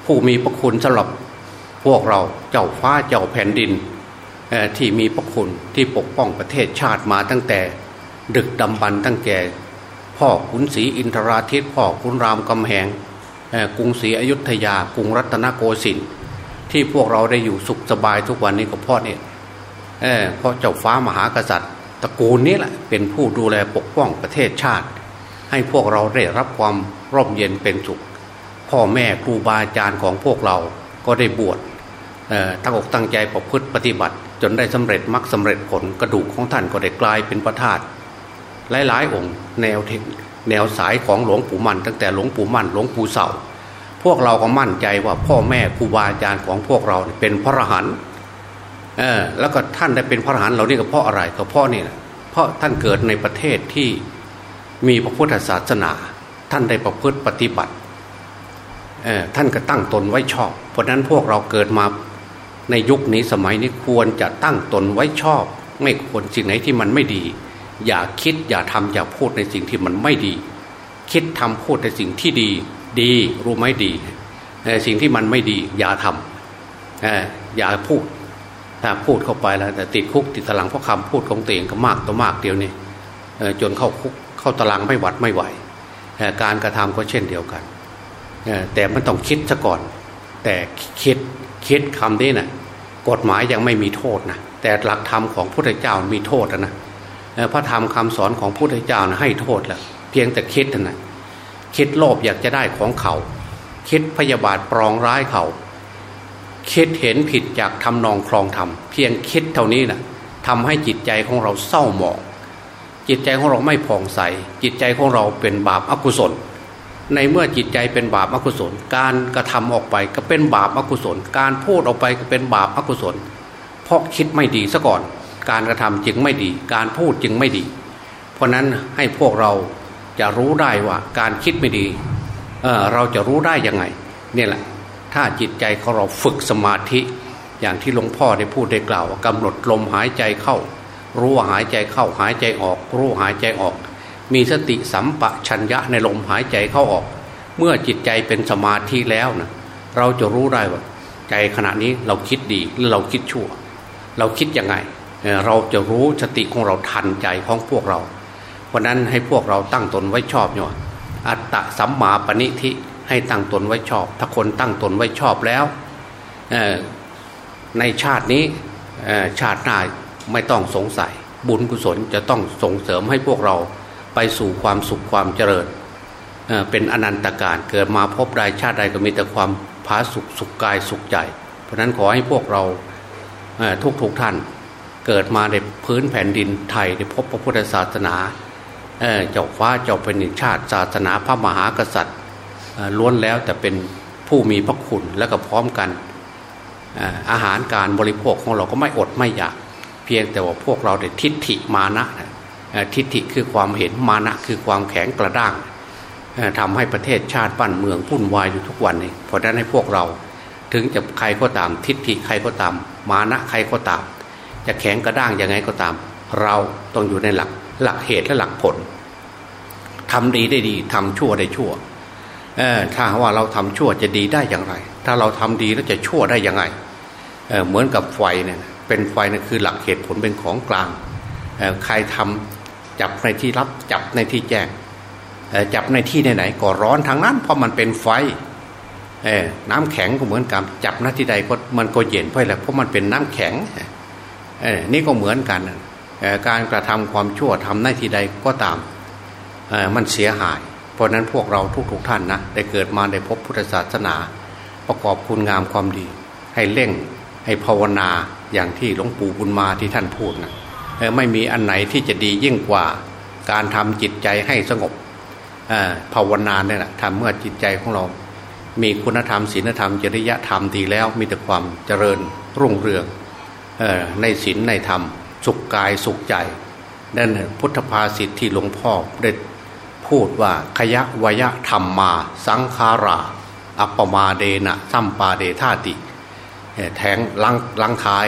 ผู้มีพระคุณสำหรับ พวกเราเจ้าฟ้าเจ้าแผ่นดินที่มีพระคุณที่ปกป้องประเทศชาติมาตั้งแต่ ดึกดำบรรตั้งแก่พ่อขุนศรีอินทราทิตพ่อขุนรามกำแหงกรุงศรีอยุธยากรุงรัตนโกสินทร์ที่พวกเราได้อยู่สุขสบายทุกวันนี้ก็เพราะเนี่ยเพราะเจ้าฟ้ามหากษัตริย์ตระกูลนี้แหละเป็นผู้ดูแลปกป้องประเทศชาติ ให้พวกเราได้รับความร่มเย็นเป็นสุข พ่อแม่ครูบาอาจารย์ของพวกเราก็ได้บวช ตั้งอกตั้งใจประพฤติปฏิบัติ จนได้สำเร็จมรรคสาเร็จผลกระดูกของท่านก็ได้กลายเป็นพระธาตุหลายๆองค์ แนวแนวสายของหลวงปู่มั่นตั้งแต่หลวงปู่มั่นหลวงปู่เสาพวกเราก็มั่นใจว่าพ่อแม่ครูบาอาจารย์ของพวกเราเป็นพระอรหันต์เออแล้วก็ท่านได้เป็นพระอรหันต์เรานี่ก็เพราะอะไรก็เพราะนี่แหละเพราะท่านเกิดในประเทศที่มีพระพุทธศาสนา ท่านได้ประพฤติปฏิบัติท่านก็ตั้งตนไว้ชอบ เพราะนั้นพวกเราเกิดมา ในยุคนี้สมัยนี้ควรจะตั้งตนไว้ชอบ ไม่ควรสิ่งไหนที่มันไม่ดี อย่าคิดอย่าทำอย่าพูดในสิ่งที่มันไม่ดี คิดทำพูดในสิ่งที่ดี ดีรู้ไหมดีในสิ่งที่มันไม่ดี อย่าทำอย่าพูดถ้าพูดเข้าไปแล้วแต่ติดคุกติดตารางเพราะคำพูดของตัวเองก็มากต่อมากเดียวนี่จนเข้าคุกเข้าตารางไม่หวัดไม่ไหวการกระทำก็เช่นเดียวกันแต่มันต้องคิดซะก่อน แต่คิดคิดคำนี้นะ่ะ กฎหมายยังไม่มีโทษนะแต่หลักธรรมของพระเจ้ามีโทษนะพระธรรมคำสอนของพระพุทธเจ้านะให้โทษแหละเพียงแต่คิดนะคิดโลภอยากจะได้ของเขาคิดพยาบาทปรองร้ายเขาคิดเห็นผิดจากทำนองคลองธรรมเพียงคิดเท่านี้นะทำให้จิตใจของเราเศร้าหมองจิตใจของเราไม่ผ่องใส จิตใจของเราเป็นบาปอกุศล ในเมื่อจิตใจเป็นบาปอกุศล การกระทำออกไปก็เป็นบาปอกุศล การพูดออกไปก็เป็นบาปอกุศล เพราะคิดไม่ดีซะก่อน การกระทำจึงไม่ดี การพูดจึงไม่ดี เพราะนั้นให้พวกเราจะรู้ได้ว่าการคิดไม่ดีเเราจะรู้ได้ยังไงนี่แหละ ถ้าจิตใจของเราฝึกสมาธิ อย่างที่หลวงพ่อได้พูดได้กล่าวว่ากำหนดลมหายใจเข้า รู้ว่าหายใจเข้าหายใจออก รู้หายใจออก มีสติสัมปชัญญะในลมหายใจเข้าออก เมื่อจิตใจเป็นสมาธิแล้วนะเราจะรู้ได้ว่า ใจขณะนี้เราคิดดีหรือเราคิดชั่ว เราคิดยังไง เราจะรู้สติของเราทันใจของพวกเราเพราะนั้นให้พวกเราตั้งตนไว้ชอบเนี่ยอัตตะสัมมาปณิธิให้ตั้งตนไว้ชอบ ถ้าคนตั้งตนไว้ชอบแล้วในชาตินี้ชาติหน้าไม่ต้องสงสัย บุญกุศลจะต้องส่งเสริมให้พวกเรา ไปสู่ความสุขความเจริญเป็นอนันตการเกิดมาพบใดชาติใดก็มีแต่ความผาสุขสุขกายสุขใจ เพราะนั้นขอให้พวกเราทุกทุกท่านเกิดมาในพื้นแผ่นดินไทยได้พบพระพุทธศาสนาเจ้าฟ้าเจ้าเป็นชาติศาสนาพระมหากษัตริย์ล้วนแล้วแต่เป็นผู้มีพระคุณและก็พร้อมกันอาหารการบริโภคของเราก็ไม่อดไม่อยาก เพียงแต่ว่าพวกเราได้ทิฏฐิมานะ ทิฏฐิคือความเห็นมานะคือความแข็งกระด้างทำให้ประเทศชาติบ้านเมืองพุ่นวายอยู่ทุกวันนี้เพราะนั้นให้พวกเรา ถึงจะใครก็ตาม ทิฏฐิใครก็ตาม มานะใครก็ตาม จะแข็งกระด้างยังไงก็ตาม เราต้องอยู่ในหลักหลักเหตุและหลักผลทำดีได้ดีทำชั่วได้ชั่วถ้าว่าเราทำชั่วจะดีได้อย่างไร ถ้าเราทำดีแล้วจะชั่วได้ยังไงเเหมือนกับไฟเนี่ยเป็นไฟนั่คือหลักเหตุผลเป็นของกลางใครทำ จับในที่รับจับในที่แจ้งจับในที่ไหนๆก็ร้อนทางนั้น เพราะมันเป็นไฟน้ำแข็งก็เหมือนกันจับหน้าที่ใดก็มันก็เย็นเพราะอะไรเพราะมันเป็นน้ำแข็งนี่ก็เหมือนกันการกระทำความชั่วทำหน้าที่ใดก็ตามมันเสียหาย เพราะนั้นพวกเราทุกๆท่านนะได้เกิดมาได้พบพุทธศาสนา ประกอบคุณงามความดี ให้เร่งให้ภาวนาอย่างที่หลวงปู่บุญมาที่ท่านพูดนะ ไม่มีอันไหนที่จะดียิ่งกว่าการทำจิตใจให้สงบภาวนาเนี่ยแหละทำเมื่อจิตใจของเรา มีคุณธรรมศีลธรรมจริยธรรมดีแล้วมีแต่ความเจริญรุ่งเรืองในศีลในธรรม สุขกายสุขใจนั่นพุทธภาษิตที่หลวงพ่อได้พูดว่าขยะวยะธรรมมา สังขารา อัปปมาเดนะ สัมปาเดธาติแทงลังลังท้าย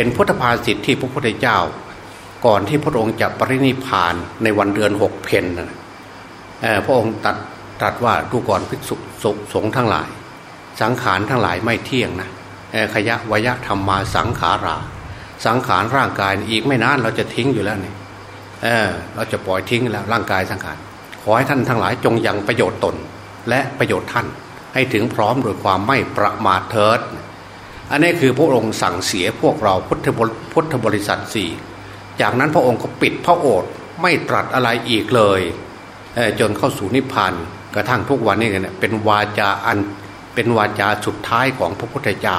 เป็นพุทธภาษิตที่พระพุทธเจ้า ก่อนที่พระองค์จะปรินิพานในวันเดือนหกเพนพระองค์ตัดตัดว่าดูก่อนภิกษุสงฆ์ทั้งหลาย สังขารทั้งหลายไม่เที่ยงนะขยะวยะธรรมมาสังขารา สังขารร่างกายอีกไม่นานเราจะทิ้งอยู่แล้วเนี่ยเเราจะปล่อยทิ้งแล้วร่างกายสังขารขอให้ท่านทั้งหลายจงยังประโยชน์ตน และประโยชน์ท่านให้ถึงพร้อมโดยความไม่ประมาทเถิด อันนี้คือพระองค์สั่งเสียพวกเราพุทธพุทธบริษัทสี่จากนั้นพระองค์ก็ปิดพระโอษฐ์ไม่ตรัสอะไรอีกเลยจนเข้าสู่นิพพานกระทั่งทุกวันนี้เนี่ยเป็นวาจาอันเป็นวาจาสุดท้ายของพระพุทธเจ้า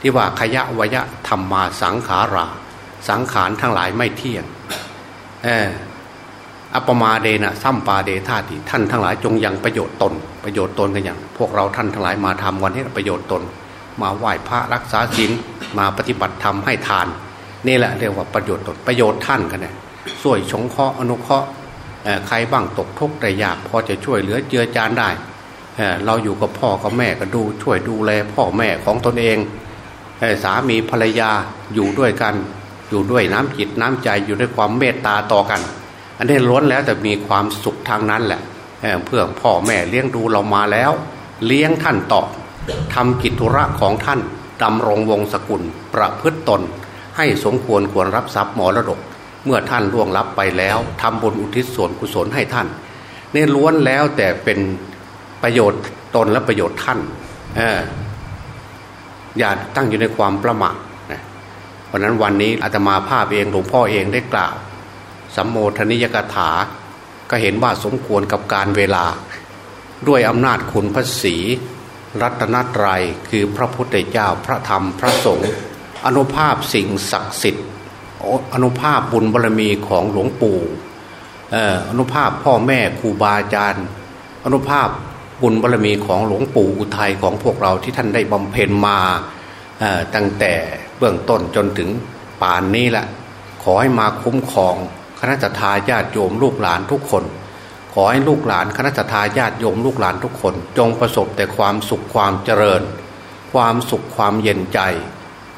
ที่ว่าขยะวยะธรรมมาสังขารา สังขารทั้งหลายไม่เที่ยงอัปมาเดนะซัมปาเดธาติท่านทั้งหลายจงยังประโยชน์ตน ประโยชน์ตนกันอย่าง พวกเราท่านทั้งหลายมาทำวันนี้ประโยชน์ตน มาไหว้พระรักษาศีลมาปฏิบัติธรรมให้ทาน นี่แหละเรียกว่าประโยชน์ตนประโยชน์ท่านกันเนี่ยช่วยชงเคราะห์อนุเคราะห์ใครบ้างตกทุกข์แต่ยากพอจะช่วยเหลือเจือจานได้เราอยู่กับพ่อกับแม่ก็ดูช่วยดูแลพ่อแม่ของตนเองสามีภรรยาอยู่ด้วยกัน อยู่ด้วยน้ำจิตน้ำใจอยู่ด้วยความเมตตาต่อกัน อันนี้ล้วนแล้วแต่มีความสุขทางนั้นแหละเพื่อพ่อแม่เลี้ยงดูเรามาแล้ว เลี้ยงท่านต่อ ทำกิจธุระของท่านดำรงวงศกุลประพฤตตน ให้สมควรควรรับทรัพย์มรดก เมื่อท่านล่วงลับไปแล้วทำบุญอุทิศส่วนกุศลให้ท่านนี่ล้วนแล้วแต่เป็นประโยชน์ตนและประโยชน์ท่านอย่าตั้งอยู่ในความประมาทเพราะนั้นวันนี้อาตมาภาพเองหลวงพ่อเองได้กล่าวสัมโมทนิยกถา ก็เห็นว่าสมควรกับการเวลา ด้วยอำนาจคุณพระศีรั รัตนตรัยคือพระพุทธเจ้าพระธรรมพระสงฆ์อนุภาพสิ่งศักดิ์สิทธิ์อนุภาพบุญบารมีของหลวงปู่อนุภาพพ่อแม่ครูบาอาจารย์ อนุภาพบุญบารมีของหลวงปู่อุทัยของพวกเราที่ท่านได้บำเพ็ญมาตั้งแต่เบื้องต้นจนถึงป่านนี้แหละขอให้มาคุ้มครองคณะทาญาติโยมลูกหลานทุกคน ขอให้ลูกหลานคณะทาญาติโยมลูกหลานทุกคน จงประสบแต่ความสุขความเจริญ ความสุขความเย็นใจ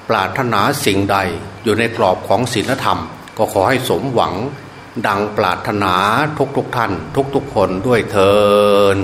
ปรารถนาสิ่งใดอยู่ในกรอบของศีลธรรม ก็ขอให้สมหวัง ดังปรารถนาทุกๆทท่าน ทุกๆคนด้วยเทอ